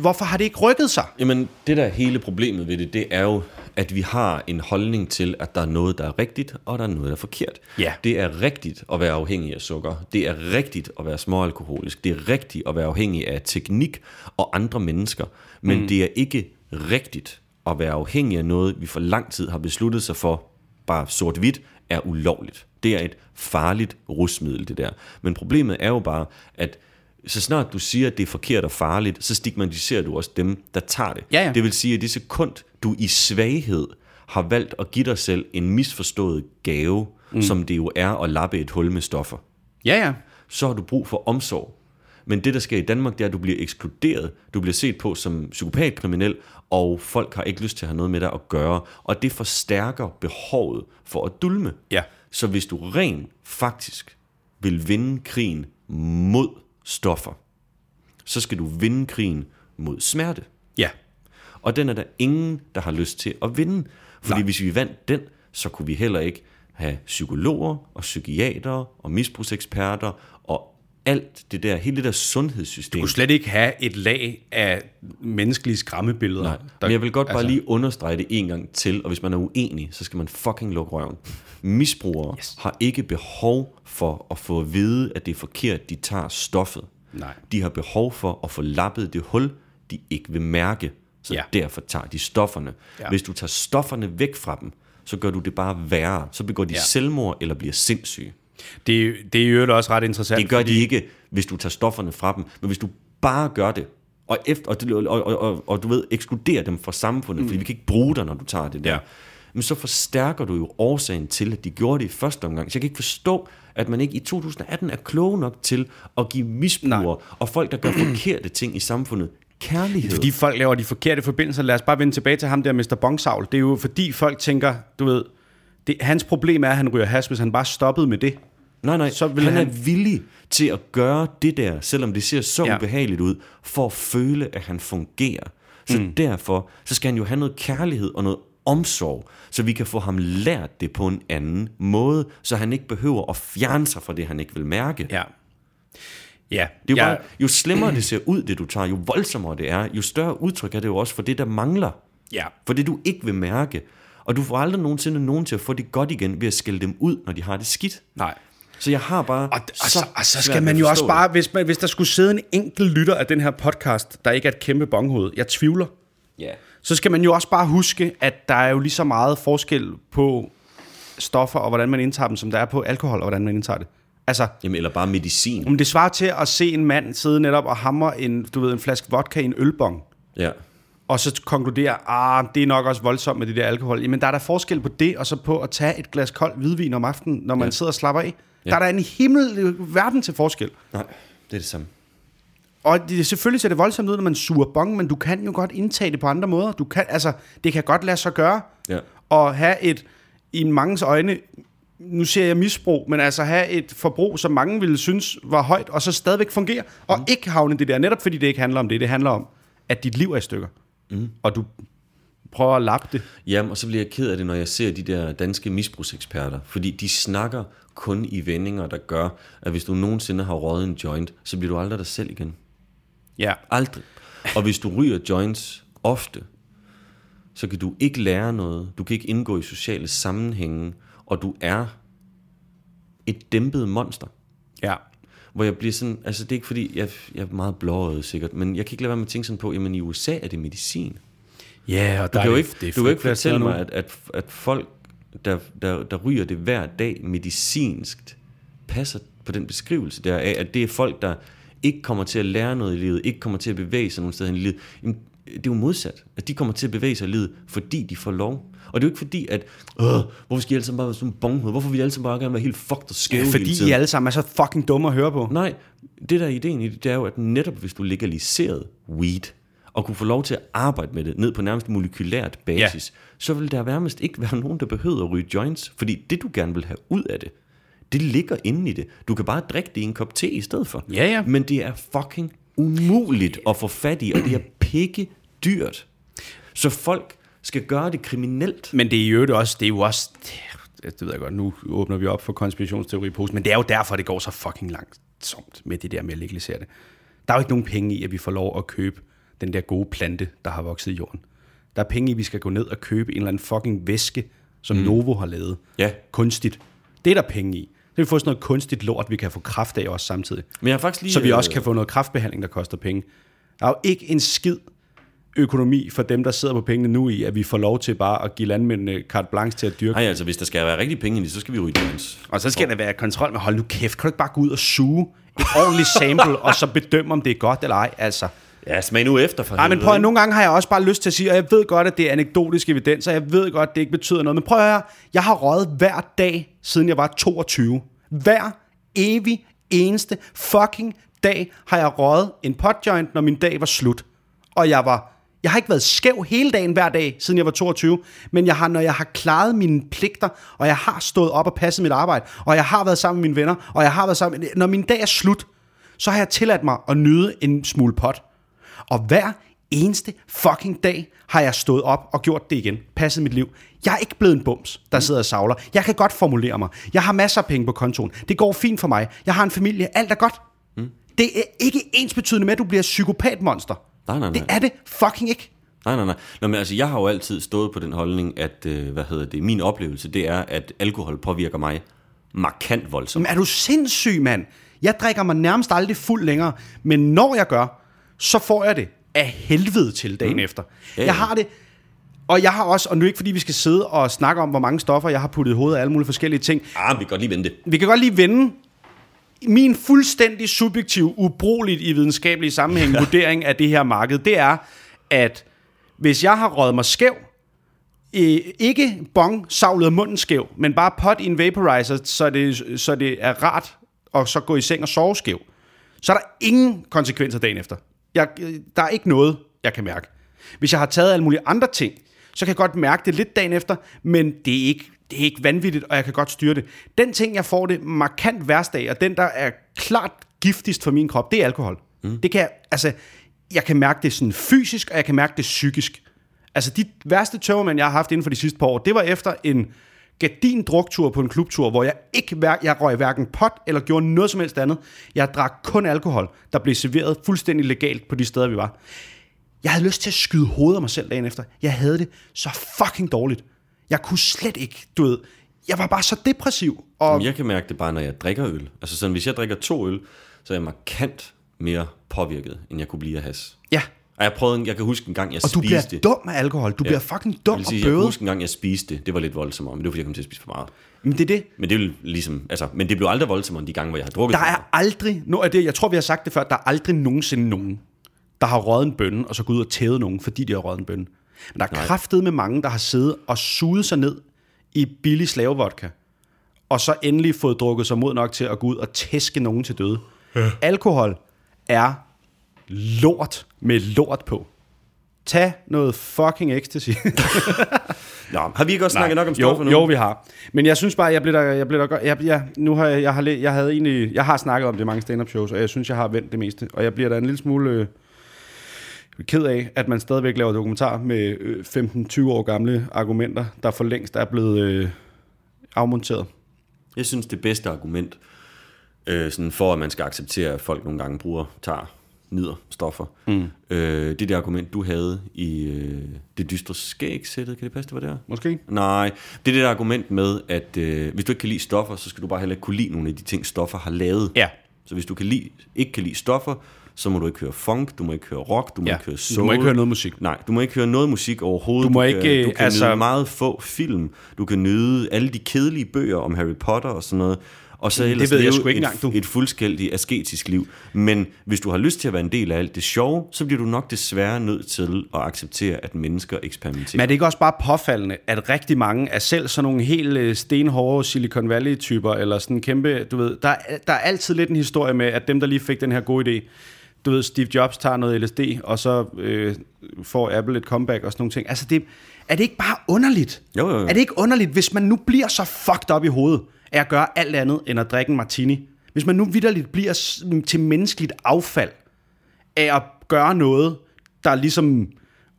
hvorfor har det ikke rykket sig? Jamen, det der er hele problemet ved det, det er jo, at vi har en holdning til, at der er noget, der er rigtigt, og der er noget, der er forkert. Ja. Det er rigtigt at være afhængig af sukker. Det er rigtigt at være småalkoholisk. Det er rigtigt at være afhængig af teknik og andre mennesker. Men mm. det er ikke rigtigt at være afhængig af noget, vi for lang tid har besluttet sig for, bare sort-hvidt, er ulovligt. Det er et farligt rusmiddel, det der. Men problemet er jo bare, at så snart du siger, at det er forkert og farligt, så stigmatiserer du også dem, der tager det. Ja, ja. Det vil sige, at det sekund, du i svaghed har valgt at give dig selv en misforstået gave, mm. som det jo er at lappe et hul med stoffer, Ja, ja. så har du brug for omsorg. Men det, der sker i Danmark, det er, at du bliver ekskluderet. Du bliver set på som psykopatkriminel, og folk har ikke lyst til at have noget med dig at gøre. Og det forstærker behovet for at dulme. Ja. Så hvis du rent faktisk vil vinde krigen mod stoffer, så skal du vinde krigen mod smerte. Ja. Og den er der ingen, der har lyst til at vinde. Fordi Nej. hvis vi vandt den, så kunne vi heller ikke have psykologer og psykiatere og misbrugseksperter og alt det der, hele det der sundhedssystem. Du kunne slet ikke have et lag af menneskelige skræmmebilleder. Nej, der- men jeg vil godt bare lige understrege det en gang til, og hvis man er uenig, så skal man fucking lukke røven. Misbrugere yes. har ikke behov for at få at vide, at det er forkert, de tager stoffet. Nej. De har behov for at få lappet det hul, de ikke vil mærke. Så Ja. derfor tager de stofferne. Ja. Hvis du tager stofferne væk fra dem, så gør du det bare værre. Så begår de ja. selvmord eller bliver sindssyge. Det, det er øvrigt også ret interessant. Det gør de ikke, hvis du tager stofferne fra dem. Men hvis du bare gør det, og, efter, og, du- og, og, og, og du ved, ekskluderer dem fra samfundet, mm. fordi vi kan ikke bruge dig, når du tager det der. Ja. Ja. Men så forstærker du jo årsagen til, at de gjorde det i første omgang. Så jeg kan ikke forstå, at man ikke i 2018 er klog nok til at give misbrugere og folk, der gør forkerte ting i samfundet, kærlighed. Fordi folk laver de forkerte forbindelser. Lad os bare vende tilbage til ham der, Mr. Bongsavl. Det er jo fordi folk tænker, du ved, det, hans problem er, at han ryger has, hvis han bare stoppede med det. Nej, nej, Så vil han, han- er villig til at gøre det der, selvom det ser så ja. ubehageligt ud, for at føle, at han fungerer. Så mm. derfor, så skal han jo have noget kærlighed og noget omsorg, så vi kan få ham lært det på en anden måde, så han ikke behøver at fjerne sig fra det, han ikke vil mærke. Ja. Ja. Det er jo, ja. bare, jo slemmere det ser ud, det du tager, jo voldsommere det er, jo større udtryk er det jo også for det, der mangler. Ja. For det, du ikke vil mærke. Og du får aldrig nogensinde nogen til at få det godt igen ved at skælde dem ud, når de har det skidt. Nej. Så jeg har bare Og, og, så, og så skal man jo også bare, hvis, man, hvis der skulle sidde en enkelt lytter af den her podcast, der ikke er et kæmpe bonghoved, jeg tvivler, Ja. så skal man jo også bare huske, at der er jo lige så meget forskel på stoffer, og hvordan man indtager dem, som der er på alkohol, og hvordan man indtager det. Altså, Jamen, eller bare medicin. om det svarer til at se en mand sidde netop og hamre en, du ved, en flaske vodka i en ølbong, Ja. og så konkludere, ah, det er nok også voldsomt med det der alkohol. Jamen, der er der forskel på det, og så på at tage et glas kold hvidvin om aftenen, når man ja. sidder og slapper af. Ja. Der er der en himmel verden til forskel. Nej, det er det samme. Og det, selvfølgelig ser det voldsomt ud, når man suger bong, men du kan jo godt indtage det på andre måder. Du kan, altså, det kan godt lade sig gøre. Ja. Og have et, i mangens øjne, nu siger jeg misbrug, men altså have et forbrug, som mange ville synes var højt, og så stadigvæk fungere, og mm. ikke havne det der, netop fordi det ikke handler om det. Det handler om, at dit liv er i stykker. Mm. Og du prøver at lappe det. Jamen, og så bliver jeg ked af det, når jeg ser de der danske misbrugseksperter. Fordi de snakker kun i vendinger, der gør, at hvis du nogensinde har røget en joint, så bliver du aldrig dig selv igen. Ja. Aldrig. Og hvis du ryger joints ofte, så kan du ikke lære noget. Du kan ikke indgå i sociale sammenhænge, og du er et dæmpet monster. Ja. Hvor jeg bliver sådan, altså det er ikke fordi, jeg, jeg er meget blåøjet sikkert, men jeg kan ikke lade være med at tænke sådan på, jamen i USA er det medicin. Ja, og Du der kan jo er ikke, det du kan ikke fortælle mig, at, at, at folk, der, der, der ryger det hver dag medicinsk, passer på den beskrivelse der af, at det er folk, der ikke kommer til at lære noget i livet, ikke kommer til at bevæge sig nogen steder i livet. Jamen, det er jo modsat, at de kommer til at bevæge sig i livet, fordi de får lov. Og det er jo ikke fordi, at, Åh, hvorfor skal I alle sammen bare være sådan bonghoved? Hvorfor vil I alle sammen bare gerne være helt fucked og skæve Ja, hele fordi tiden? I alle sammen er så fucking dumme at høre på. Nej, det der er ideen i det, det er jo, at netop hvis du legaliserede weed, og kunne få lov til at arbejde med det ned på nærmest molekylært basis, ja. så vil der nærmest ikke være nogen, der behøver at ryge joints, fordi det du gerne vil have ud af det, det ligger inde i det. Du kan bare drikke det i en kop te i stedet for. Ja, ja. Men det er fucking umuligt at få fat i, og det er pikke dyrt. Så folk skal gøre det kriminelt. Men det er jo også, det er jo også, det ved jeg godt, nu åbner vi op for konspirationsteori på, men det er jo derfor, det går så fucking langsomt med det der med at legalisere det. Der er jo ikke nogen penge i, at vi får lov at købe den der gode plante, der har vokset i jorden. Der er penge i, vi skal gå ned og købe en eller anden fucking væske, som mm. Novo har lavet. Ja. Kunstigt. Det er der penge i. Så vi får sådan noget kunstigt lort, vi kan få kraft af også samtidig. Men jeg har faktisk lige... Så vi øh, også kan få noget kraftbehandling, der koster penge. Der er jo ikke en skid økonomi for dem, der sidder på pengene nu i, at vi får lov til bare at give landmændene carte blanche til at dyrke. Nej, altså hvis der skal være rigtig penge i så skal vi ryge joints. Og så skal der være kontrol med, hold nu kæft, kan du ikke bare gå ud og suge et ordentligt sample, og så bedømme, om det er godt eller ej, altså. Ja, smag nu efter for Nej, men prøv at nogle gange har jeg også bare lyst til at sige, og jeg ved godt, at det er anekdotisk evidens, og jeg ved godt, at det ikke betyder noget, men prøv at høre, jeg har røget hver dag, siden jeg var 22. Hver evig eneste fucking dag har jeg røget en potjoint, når min dag var slut. Og jeg var jeg har ikke været skæv hele dagen hver dag, siden jeg var 22, men jeg har, når jeg har klaret mine pligter, og jeg har stået op og passet mit arbejde, og jeg har været sammen med mine venner, og jeg har været sammen Når min dag er slut, så har jeg tilladt mig at nyde en smule pot. Og hver eneste fucking dag har jeg stået op og gjort det igen. Passet mit liv. Jeg er ikke blevet en bums, der sidder og savler. Jeg kan godt formulere mig. Jeg har masser af penge på kontoen. Det går fint for mig. Jeg har en familie. Alt er godt. Mm. Det er ikke ens betydende med, at du bliver psykopatmonster. Nej, nej, nej. Det er det fucking ikke. Nej, nej, nej. Nå, men altså, jeg har jo altid stået på den holdning, at, øh, hvad hedder det, min oplevelse, det er, at alkohol påvirker mig markant voldsomt. Men er du sindssyg, mand? Jeg drikker mig nærmest aldrig fuld længere, men når jeg gør, så får jeg det af helvede til dagen mm. efter. Ja, Jeg har det, og jeg har også, og nu ikke fordi vi skal sidde og snakke om, hvor mange stoffer jeg har puttet i hovedet af alle mulige forskellige ting. Ah, vi kan godt lige vente det. Vi kan godt lige vende min fuldstændig subjektiv, ubrugeligt i videnskabelige sammenhæng vurdering af det her marked, det er, at hvis jeg har røget mig skæv, øh, ikke bong, savlet af munden skæv, men bare pot i en vaporizer, så det, så det er rart at så gå i seng og sove skæv, så er der ingen konsekvenser dagen efter. Jeg, der er ikke noget, jeg kan mærke. Hvis jeg har taget alle mulige andre ting, så kan jeg godt mærke det lidt dagen efter, men det er ikke, det er ikke vanvittigt, og jeg kan godt styre det. Den ting, jeg får det markant værst af, og den, der er klart giftigst for min krop, det er alkohol. Mm. Det kan jeg, altså, jeg kan mærke det sådan fysisk, og jeg kan mærke det psykisk. Altså, de værste tømmermænd, jeg har haft inden for de sidste par år, det var efter en gardin druktur på en klubtur, hvor jeg ikke hver- jeg røg hverken pot eller gjorde noget som helst andet. Jeg drak kun alkohol, der blev serveret fuldstændig legalt på de steder, vi var. Jeg havde lyst til at skyde hovedet af mig selv dagen efter. Jeg havde det så fucking dårligt. Jeg kunne slet ikke, du ved, jeg var bare så depressiv. Og Jamen, jeg kan mærke det bare, når jeg drikker øl. Altså sådan, hvis jeg drikker to øl, så er jeg markant mere påvirket, end jeg kunne blive af has. ja, Og jeg prøvede, jeg kan huske en gang, jeg og du bliver spiste... dum af alkohol. Du ja. bliver fucking jeg dum vil og sige, jeg kan bøvet. huske en gang, jeg spiste det. Det var lidt voldsommere, men det var, fordi jeg kom til at spise for meget. Men det er det. Men det er ligesom, altså, men det blev aldrig voldsommere end de gange, hvor jeg har drukket Der er aldrig, nu er det, jeg tror, vi har sagt det før, der er aldrig nogensinde nogen, der har røget en bønne, og så går ud og tævet nogen, fordi de har røget en bønne. Men der er kraftet med mange, der har siddet og suget sig ned i billig slavevodka, og så endelig fået drukket sig mod nok til at gå ud og tæske nogen til døde. Ja. Alkohol er lort med lort på. Tag noget fucking ecstasy. Nå, har vi ikke også snakket nok om jo, stoffer nu? Jo, vi har. Men jeg synes bare, jeg bliver der, jeg bliver der godt. Jeg, jeg, nu har jeg, jeg, har, jeg havde egentlig, jeg har snakket om det i mange stand-up shows, og jeg synes, jeg har vendt det meste. Og jeg bliver da en lille smule øh, ked af, at man stadigvæk laver dokumentar med øh, 15-20 år gamle argumenter, der for længst er blevet øh, afmonteret. Jeg synes, det bedste argument øh, sådan for, at man skal acceptere, at folk nogle gange bruger, tager, nyder stoffer, mm. øh, det er det argument, du havde i øh, det dystre skæg-sættet. Kan det passe, det var der? Måske? Nej, det er det der argument med, at øh, hvis du ikke kan lide stoffer, så skal du bare heller ikke kunne lide nogle af de ting, stoffer har lavet. Ja. Så hvis du kan lide, ikke kan lide stoffer, så må du ikke høre funk, du må ikke høre rock, du må Ja. ikke høre Du soul. må ikke høre noget musik. Nej, du må ikke høre noget musik overhovedet. Du må kan, ikke, du kan altså- nyde meget få film. Du kan nyde alle de kedelige bøger om Harry Potter og sådan noget. Og så ellers ved jeg leve sgu ikke et, engang, du. et fuldskældigt asketisk liv. Men hvis du har lyst til at være en del af alt det sjove, så bliver du nok desværre nødt til at acceptere, at mennesker eksperimenterer. Men er det ikke også bare påfaldende, at rigtig mange er selv sådan nogle helt øh, stenhårde Silicon Valley-typer, eller sådan kæmpe, du ved, der, er- der er altid lidt en historie med, at dem, der lige fik den her gode idé, du ved, Steve Jobs tager noget LSD, og så øh, får Apple et comeback og sådan nogle ting. Altså, det, er det ikke bare underligt? Jo, jo, jo. Er det ikke underligt, hvis man nu bliver så fucked op i hovedet, af at gøre alt andet, end at drikke en martini? Hvis man nu vidderligt bliver til menneskeligt affald, af at gøre noget, der ligesom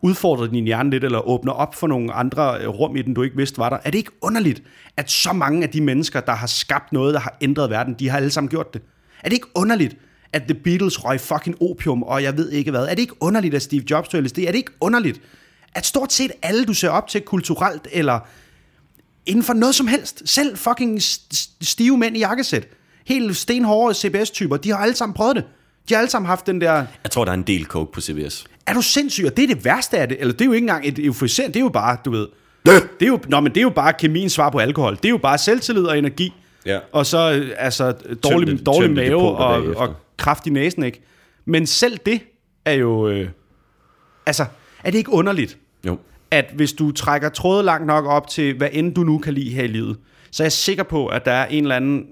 udfordrer din hjerne lidt, eller åbner op for nogle andre øh, rum i den, du ikke vidste var der. Er det ikke underligt, at så mange af de mennesker, der har skabt noget, der har ændret verden, de har alle sammen gjort det? Er det ikke underligt, at The Beatles røg fucking opium, og jeg ved ikke hvad? Er det ikke underligt, at Steve Jobs tog LSD? Er det ikke underligt, at stort set alle, du ser op til kulturelt, eller inden for noget som helst, selv fucking st- stive mænd i jakkesæt, helt stenhårde CBS-typer, de har alle sammen prøvet det. De har alle sammen haft den der Jeg tror, der er en del coke på CBS. er du sindssyg? Og det er det værste af det. Eller det er jo ikke engang et euforiserende. Det er jo bare, du ved... Det er jo, nå, men det er jo bare kemiens svar på alkohol. Det er jo bare selvtillid og energi. Ja. Og så øh, altså, dårlig, Tømte- dårlig tømte mave og, bagefter. og kraft i næsen, ikke? Men selv det er jo... Øh, altså, er det ikke underligt, Jo. At hvis du trækker trådet langt nok op til, hvad end du nu kan lide her i livet, så er jeg sikker på, at der er en eller anden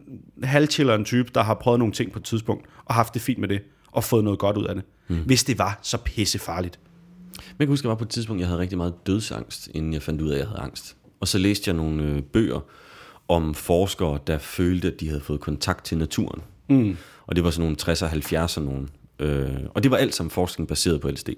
halvchilleren type, der har prøvet nogle ting på et tidspunkt, og haft det fint med det, og fået noget godt ud af det. Mm. Hvis det var så pissefarligt. Men jeg kan huske, at jeg var på et tidspunkt, jeg havde rigtig meget dødsangst, inden jeg fandt ud af, at jeg havde angst. Og så læste jeg nogle øh, bøger om forskere, der følte, at de havde fået kontakt til naturen. Mm. Og det var sådan nogle 60'er og 70'er nogen. Øh, og det var alt sammen forskning baseret på LSD.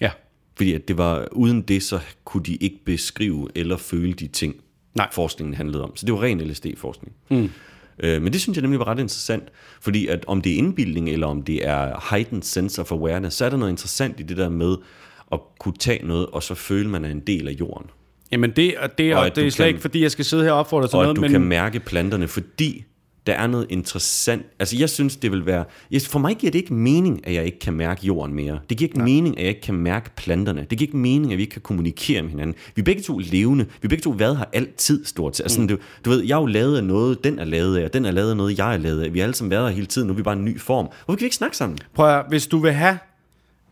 Ja. Fordi at det var, uden det, så kunne de ikke beskrive eller føle de ting, Nej. forskningen handlede om. Så det var ren LSD-forskning. Mm. Øh, men det synes jeg nemlig var ret interessant, fordi at om det er indbildning, eller om det er heightened sense of awareness, så er der noget interessant i det der med at kunne tage noget, og så føle, man er en del af jorden. Jamen det, og det, Og og det er slet kan- ikke, fordi jeg skal sidde her og opfordre til og noget, at du men kan mærke planterne, fordi der er noget interessant. Altså jeg synes, det vil være... For mig giver det ikke mening, at jeg ikke kan mærke jorden mere. Det giver ikke ja. mening, at jeg ikke kan mærke planterne. Det giver ikke mening, at vi ikke kan kommunikere med hinanden. Vi er begge to levende. Vi er begge to været her altid stort set. Altså, Mm. du, du ved, jeg er jo lavet af noget, den er lavet af, og den er lavet af noget, jeg er lavet af. Vi har alle sammen været her hele tiden, nu er vi bare en ny form. Hvorfor kan vi ikke snakke sammen? Prøv at, hvis du vil have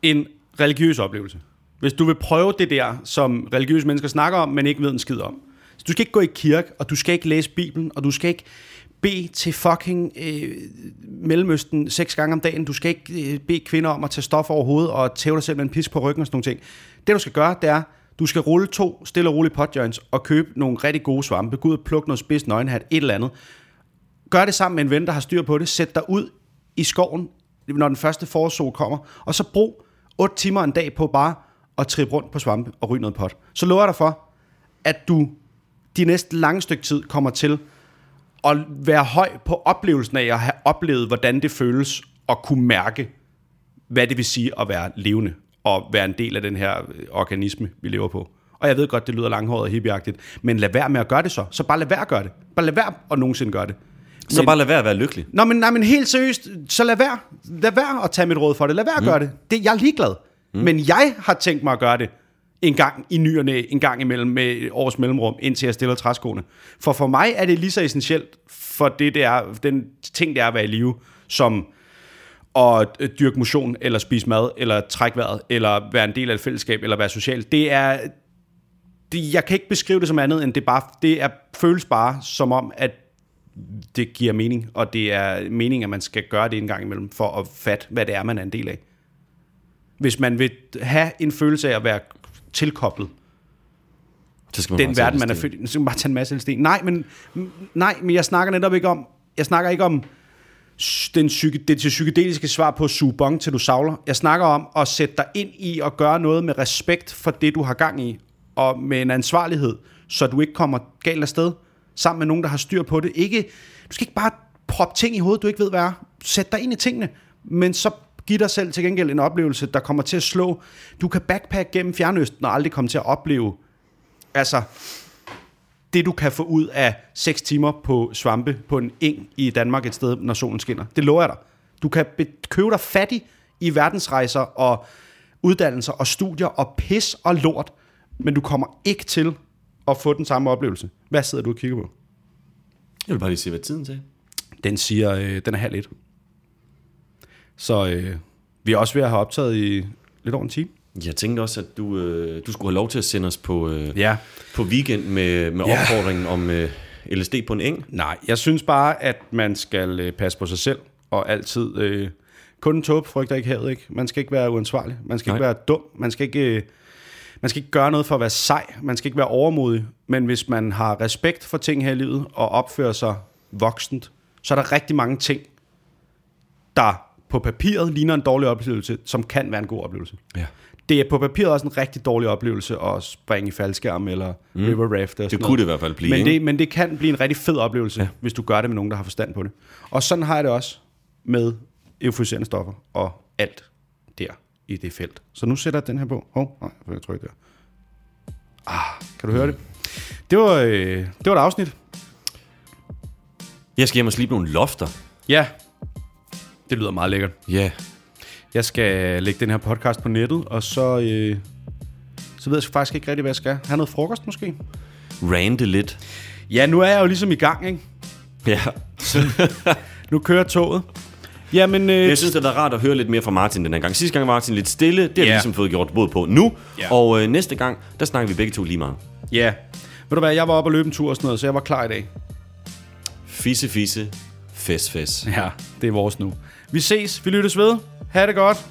en religiøs oplevelse, hvis du vil prøve det der, som religiøse mennesker snakker om, men ikke ved en skid om. Så du skal ikke gå i kirke, og du skal ikke læse Bibelen, og du skal ikke bede til fucking øh, Mellemøsten seks gange om dagen. Du skal ikke øh, bede kvinder om at tage stof over hovedet og tæve dig selv med en pis på ryggen og sådan nogle ting. Det du skal gøre, det er, du skal rulle to stille og rolige potjoints og købe nogle rigtig gode svampe. Gå ud og plukke noget spids nøgenhat, et eller andet. Gør det sammen med en ven, der har styr på det. Sæt dig ud i skoven, når den første forårssol kommer, og så brug 8 timer en dag på bare at trippe rundt på svampe og ryge noget pot. Så lover jeg dig for, at du de næste lange stykke tid kommer til at være høj på oplevelsen af at have oplevet, hvordan det føles at kunne mærke, hvad det vil sige at være levende og være en del af den her øh, organisme, vi lever på. Og jeg ved godt, det lyder langhåret og hippieagtigt, men lad være med at gøre det så. Så bare lad være at gøre det. Bare lad være at nogensinde gøre det. Så bare lad være at være lykkelig. Nå, men, nej, men helt seriøst, så lad være. Lad være at tage mit råd for det. Lad være at gøre det. det. Jeg er ligeglad. Mm. Men jeg har tænkt mig at gøre det en gang i nyerne, en gang imellem med års mellemrum, indtil jeg stiller træskoene. For for mig er det lige så essentielt for det, det er, den ting, det er at være i live, som at øh, dyrke motion, eller spise mad, eller trække vejret, eller være en del af et fællesskab, eller være social. Det er, det, jeg kan ikke beskrive det som andet, end det bare, det er, føles bare som om, at det giver mening, og det er meningen, at man skal gøre det en gang imellem, for at fatte, hvad det er, man er en del af. Hvis man vil have en følelse af at være tilkoblet Så skal man den verden, det man er født i, så kan man bare tage en masse LSD. Nej, men, nej, men jeg snakker netop ikke om, jeg snakker ikke om den psyke, det til psykedeliske svar på suge bong til du savler. Jeg snakker om at sætte dig ind i og gøre noget med respekt for det, du har gang i, og med en ansvarlighed, så du ikke kommer galt afsted sammen med nogen, der har styr på det. Ikke, du skal ikke bare proppe ting i hovedet, du ikke ved, hvad er. Sæt dig ind i tingene, men så giv dig selv til gengæld en oplevelse, der kommer til at slå. Du kan backpack gennem Fjernøsten og aldrig komme til at opleve altså det du kan få ud af 6 timer på svampe på en eng i Danmark et sted, når solen skinner. Det lover jeg dig. Du kan be- købe dig fattig i verdensrejser og uddannelser og studier og pis og lort, men du kommer ikke til at få den samme oplevelse. Hvad sidder du og kigger på? Jeg vil bare lige se, hvad tiden sagde. Den siger, øh, den er halv et. Så øh, vi er også ved at have optaget i lidt over en time. Jeg tænkte også, at du, øh, du skulle have lov til at sende os på, øh, Ja. på weekend med, med Ja. opfordringen om øh, LSD på en eng. Nej, jeg synes bare, at man skal øh, passe på sig selv, og altid... Øh, kun en tåb frygter ikke havet, ikke? Man skal ikke være uansvarlig. Man skal Nej. ikke være dum. Man skal ikke, øh, man skal ikke gøre noget for at være sej. Man skal ikke være overmodig. Men hvis man har respekt for ting her i livet, og opfører sig voksent, så er der rigtig mange ting, der på papiret ligner en dårlig oplevelse, som kan være en god oplevelse. Ja. Det er på papiret også en rigtig dårlig oplevelse at springe i faldskærm eller mm. river raft. Og sådan kunne noget. det i hvert fald blive, Men ikke? det, men det kan blive en rigtig fed oplevelse, ja. hvis du gør det med nogen, der har forstand på det. Og sådan har jeg det også med euforiserende stoffer og alt der i det felt. Så nu sætter jeg den her på. Hov, nej, jeg får trykke der. Ah, kan du høre det? Det var, øh, det var et afsnit. Jeg skal hjem og slibe nogle lofter. Ja, det lyder meget lækkert. Ja. Jeg skal lægge den her podcast på nettet, og så, øh, så ved jeg faktisk ikke rigtig, hvad jeg skal. Have noget frokost måske? Rande lidt. Ja, nu er jeg jo ligesom i gang, ikke? Ja. Nu kører toget. Jamen, øh, Jeg synes, det har været rart at høre lidt mere fra Martin den her gang. Sidste gang var Martin lidt stille. Det har vi Ja. ligesom fået gjort både på nu. Ja. Og øh, næste gang, der snakker vi begge to lige meget. ja. Ved du hvad, jeg var oppe og løbe en tur og sådan noget, så jeg var klar i dag. Fisse, fisse. Fes, fes. Ja, det er vores nu. Vi ses, vi lyttes ved. Ha' det godt.